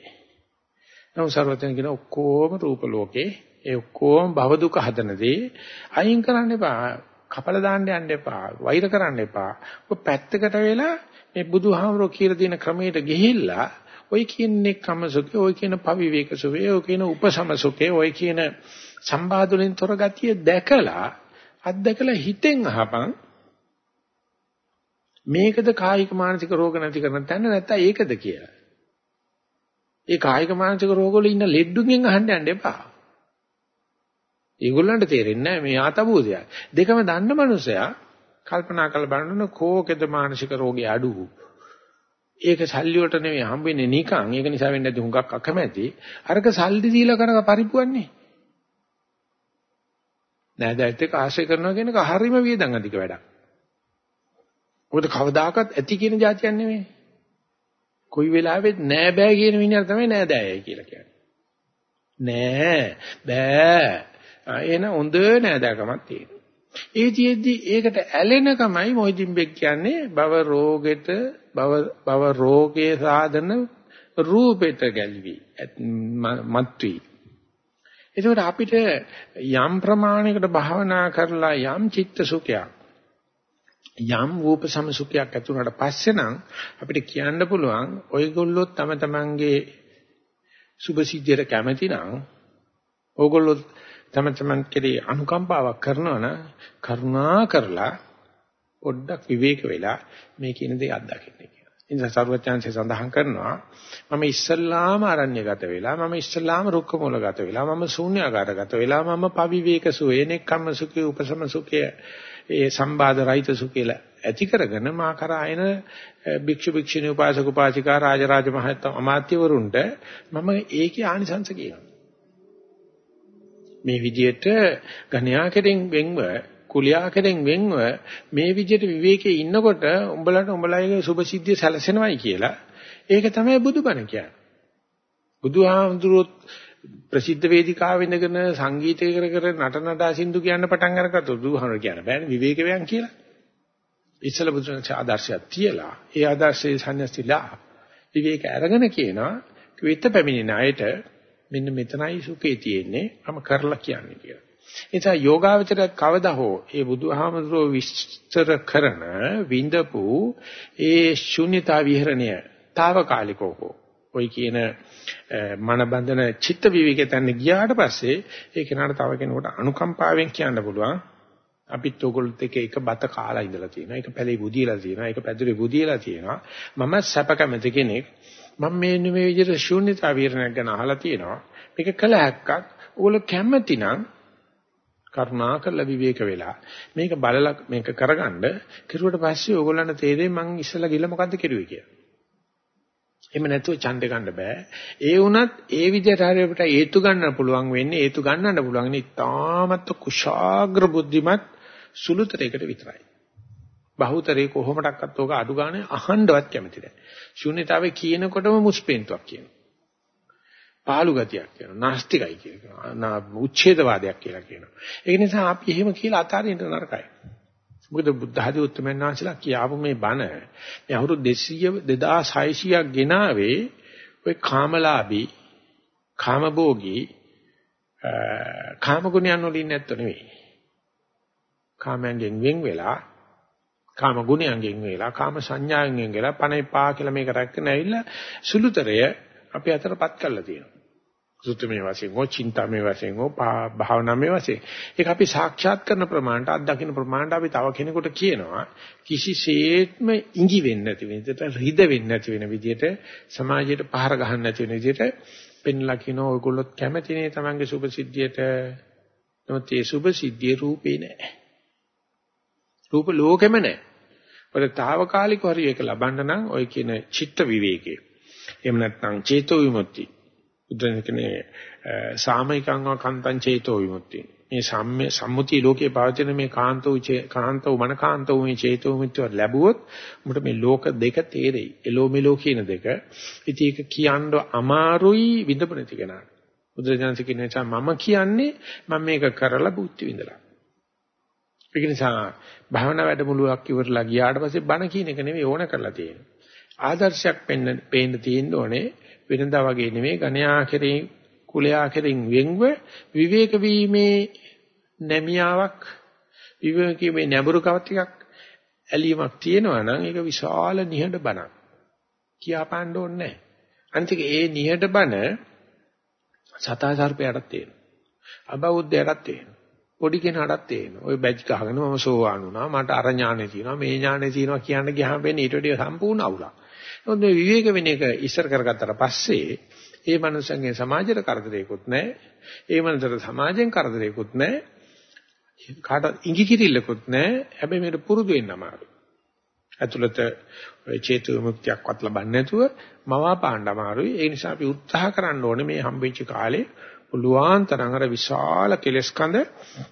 නමුත් සර්වතන කියන ඔක්කොම රූප ලෝකේ ඒ ඔක්කොම භව දුක හදන දේ අයින් කරන්න එපා. කපල දාන්න යන්න එපා. වෛර කරන්න එපා. ඔය පැත්තකට වෙලා මේ බුදුහාමරෝ කියලා දෙන ක්‍රමයට ගිහිල්ලා ඔය කියන්නේ කමසුඛේ, ඔය කියන පවිවේක සුවේ, ඔය කියන උපසමසුඛේ, ඔය කියන සම්බාධුලින් තොර ගතිය දැකලා අත්දකලා හිතෙන් අහපන් මේකද කායික මානසික රෝග නැති කරන තැන නැත්නම් ඒකද කියලා. ඒ කායික මානසික රෝගවල ඉන්න ලෙඩ්ඩුගෙන් අහන්න යන්න එපා. ඒගොල්ලන්ට තේරෙන්නේ නැහැ මේ ආතබෝධය. දෙකම දන්න මනුස්සයා කල්පනා කරලා බලනොත් කෝකෙද මානසික රෝගී අඩු. ඒක සල්ලි වලට නෙවෙයි හම්බෙන්නේ නිකන්. ඒක නිසා වෙන්නේ නැති හුඟක් අකමැති. අරක සල්ලි දීලා කරක පරිපුවන්නේ. නෑදෑයත් එක්ක ආශ්‍රය කරනවා කියන එක හරීම වියදම් අධික වැඩක්. මොකද කවදාකවත් ඇති කියන જાතියක් නෙමෙයි. කොයි වෙලාවෙත් නෑ බෑ කියන මිනිහා තමයි නෑදෑයයි කියලා කියන්නේ. නෑ බෑ. එන හොඳ නෑදෑකමක් තියෙනවා. ඒ තියෙද්දි ඒකට ඇලෙනකමයි මොහිදින් බෙක් කියන්නේ භව රෝගෙට භව භව රෝගේ සාධන රූපෙට ගැල්වි මත්වි එතකොට අපිට යම් ප්‍රමාණයකට භාවනා කරලා යම් චිත්ත සුඛයක් යම් රූප සමසුඛයක් ඇති වුණාට පස්සේ නම් අපිට කියන්න පුළුවන් ඔයගොල්ලෝ තම තමන්ගේ සුභ සිද්ධියට කැමති නම් ඕගොල්ලෝ තම තමන් කෙරේ අනුකම්පාවක් කරනවා නම් කරුණා කරලා පොඩ්ඩක් විවේක වෙලා මේ කියන දේ අත්දකින්න කියලා. ඉතින් සරුවචාන්සේ සඳහන් කරනවා මම ඉස්සල්ලාම අරණ්‍යගත වෙලා මම ඉස්සල්ලාම රුක්ක මූලගත වෙලා මම ශූන්‍යාකාරගත වෙලා මම පවිවේක සුවේ නෙක්ඛම්ම සුඛේ උපසම සුඛය ඒ සම්බාධ රහිත සුඛේල ඇති කරගෙන මා කරා එන භික්ෂු භික්ෂුණී උපාසක උපාසිකා රාජරාජ මහත්ම අමාත්‍යවරුන්ට මම ඒකේ ආනිසංස කියනවා. මේ විදිහට ගණ්‍යා කෙරෙන් වෙන්ව කුලියා කෙරෙන් වෙන්ව මේ විදිහට විවේකයේ ඉන්නකොට උඹලට උඹලගේ සුභ සිද්ධිය සැලසෙනවයි කියලා ඒක තමයි බුදුබණ කියන්නේ. බුදුහාමුදුරුවෝ ප්‍රසිද්ධ වේදිකාවෙ ඉඳගෙන සංගීතය කර කර නට නටා සින්දු කියන්න පටන් අරගත්ත බුදුහාමුදුරුවෝ කියන බෑනේ විවේක වේයන් කියලා. ඉස්සල බුදුරජාණන් ආදර්ශයක් තියලා ඒ ආදර්ශයේ සංයස්තිලා විවේක අරගෙන කියනවා කිවිත පැමිණෙන අයට මෙන්න මෙතනයි සුඛේ තියෙන්නේ මම කරලා කියන්නේ කියලා. ඒ නිසා යෝගාවචරයත් කවදා හෝ ඒ බුදුහාමුදුරුවෝ විස්තර කරන විඳපු ඒ ශුන්‍යතා විහරණය తాවකාලිකව ඔයි කියන මන බඳන චිත්ත විවිකයෙන් ගියාට පස්සේ ඒ කෙනාට තව කෙනෙකුට අනුකම්පාවෙන් කියන්න පුළුවන් අපිත් ඕගොල්ලොත් එක එක බත කාලා ඉඳලා තියෙනවා. එක පැලේ බුදියලා තියෙනවා. එක පැදුරේ බුදියලා තියෙනවා. මම සැප කැමති කෙනෙක්. මම මේ නෙමෙයි විදිහට ශූන්‍යතා විරණයක් ගැන අහලා තියෙනවා. මේක කළ හැක්කක්. ඕගොල්ලෝ කැමති නම් කරුණාකරලා විවේක වෙලා මේක බලලා මේක කරගන්න කිරුවට පස්සේ ඕගොල්ලන්ට තේරෙයි මං ඉස්සලා ගිහලා මොකද්ද කෙරුවේ කියලා. එහෙම නැතුව ඡන්ද ගන්න බෑ. ඒ වුණත් ඒ විදිහට හරියට හේතු ගන්න පුළුවන් වෙන්නේ හේතු ගන්නන්න පුළුවන් ඉන්නේ තාමත් කුශාග්‍ර බුද්ධිමත් සුළුතරයකට විතරයි. බහුතරේ කොහොමඩක්වත් ඕක අඩු ගානේ අහන්නවත් කැමති නැහැ. ශුන්‍යතාවේ කියනකොටම මුස්පෙන්තුවක් කියනවා. පාළු ගතියක් කියනවා. නාස්තිකයි කියනවා. උච්ඡේදවාදයක් කියලා කියනවා. ඒක නිසා අපි එහෙම කියලා අතාරින්න නරකයි. මොකද බුද්ධ ආදී උත්තරමයන් වහන්සේලා කියාපු මේ බණ මේ අවුරුදු 200 2600ක් ගෙනාවේ ඔය කාමලාභී කාමභෝගී කාමගුණයන් වලින් නැත්ත නෙවෙයි. කාමයෙන් වෙන් වෙලා කාම ගුණයෙන් වෙලා කාම සංඥාවෙන් වෙන් වෙලා පණ එපා කියලා මේක රැක්කන ඇවිල්ලා සුළුතරය අපි අතරපත් කරලා තියෙනවා. සුත්තමේ වශයෙන් හෝ චින්තාමේ වශයෙන් හෝ භාවනාමේ වශයෙන්. ඒක අපි සාක්ෂාත් කරන ප්‍රමාණයට අත්දකින්න ප්‍රමාණයට අපි තව කෙනෙකුට කියනවා කිසිසේත්ම ඉඟි වෙන්නේ නැති විදිහට රිද වෙන්නේ නැති වෙන විදිහට සමාජයට පහර ගහන්න නැති වෙන විදිහට පෙන්ලා කියනවා ඔයගොල්ලොත් කැමතිනේ තමන්ගේ සුභ සිද්ධියට. නමුත් ඒ සුභ සිද්ධිය රූපේ නැහැ. රූප ලෝකෙම නැහැ. ඔය తాවකාලිකව හරි ඒක ලබන්න නම් ඔය කියන චිත්ත විවේකේ එහෙම නැත්නම් චේතෝ විමුක්තිය බුදුන් කියන්නේ සාමයිකංව කන්තං චේතෝ විමුක්තිය. මේ සම්ම්‍ය සම්මුතිය ලෝකේ පවතින මේ කාන්තෝ කාන්තෝ මන කාන්තෝ මේ චේතෝ විමුක්තිය ලැබුවොත් උඹට මේ ලෝක දෙක තේරෙයි. එලෝ මෙලෝ කියන දෙක. ඉතින් ඒක කියන්න අමාරුයි විඳපු නැති කෙනාට. බුදුරජාණන් කියන නිසා මම කියන්නේ මම මේක කරලා බුද්ධි විඳලා. ඒක නිසා භාවනා වැඩමුළුවක් ඉවරලා ගියාට පස්සේ බණ කියන එක නෙවෙයි ඕන කරලා තියෙන්නේ. ආදර්ශයක් පෙන්න පේන්න තියෙන්න ඕනේ වෙනදා වගේ නෙමෙයි ගණ්‍යා කෙරෙහි කුලයා කෙරෙන් වෙන්ව විවේක වීමේ නැමියාවක් විවේකීමේ නැඹුරුකමක් ටිකක් ඇලීමක් තියෙනවා නම් ඒක විශාල නිහඬ බණක්. කියාපාන්න ඕනේ නැහැ. අන්තික ඒ නිහඬ බණ සතා සර්පයටත් තේරෙනවා. අබෞද්ධයටත් තේරෙනවා. පොඩි කෙනාටත් තේරෙනවා. ওই බැජ් ගහගෙන මම සෝවාන් වුණා. මට අර ඥානෙ තියෙනවා. මේ ඥානෙ තියෙනවා කියන්න ගියාම වෙන්නේ ඊට වඩා සම්පූර්ණ අවුලක්. මොකද මේ විවේක වෙන එක ඉස්සර කරගත්තට පස්සේ ඒ මනුස්සයන්ගේ සමාජයට කරදරයක්වත් නැහැ. ඒ මනුස්සයට සමාජයෙන් කරදරයක්වත් නැහැ. කාට ඉඟි කිරිල්ලකුත් නැහැ. හැබැයි මේකට පුරුදු වෙන්න අමාරුයි. ඇතුළත චේතු විමුක්තියක්වත් ලබන්නේ නැතුව මවා පාන්න අමාරුයි. ඒ නිසා අපි උත්සාහ කරන්න ඕනේ මේ හම්බෙච්ච කාලේ පුළුවන් තරම් අර විශාල කෙලස්කඳ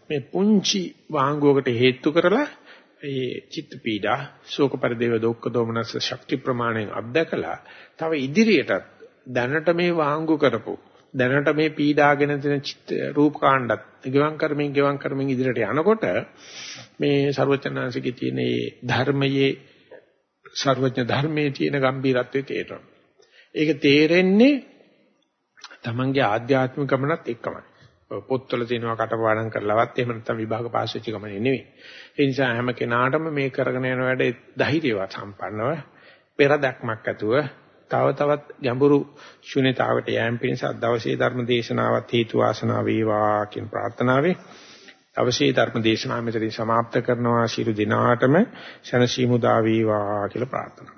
මේ පුංචි වාංගුවකට හේතු කරලා ඒ චිත්ත පීඩා, ශෝක පරිදේව දුක්ඛ දෝමනස් ශක්ති ප්‍රමාණයෙන් අත්දකලා තව ඉදිරියටත් දැනට මේ වාංගු කරපො දැනට මේ පීඩාගෙන තියෙන රූප කාණ්ඩත් ගෙවම් කරමින් ගෙවම් කරමින් ඉදිරියට යනකොට මේ ਸਰවචනාංශිකේ තියෙන මේ ධර්මයේ ਸਰවඥ ධර්මයේ තියෙන ගැඹීරත්වය තේරෙනවා. ඒක තේරෙන්නේ තමන්ගේ ආධ්‍යාත්මික ගමනත් එක්කමයි. පොත්වල තියෙනවා කටපාඩම් කරලවත් එහෙම නැත්නම් විභාග පාස් වෙච්ච ගමනේ නෙවෙයි. ඒ නිසා හැම කෙනාටම මේ කරගෙන යන වැඩේ ධෛර්යවත් සම්පන්නව පෙර දැක්මක් ඇතුව තව තවත් ගැඹුරු ශුන්‍යතාවට යෑම පිණිස දවසේ ධර්ම දේශනාවත් හේතු වාසනා වේවා කියන ප්‍රාර්ථනාවෙන් අවශ්‍ය ධර්ම දේශනාව මෙතනින් સમાપ્ત කරනවා ශිරු දිනාටම ශනසීමු දා වේවා කියලා ප්‍රාර්ථනා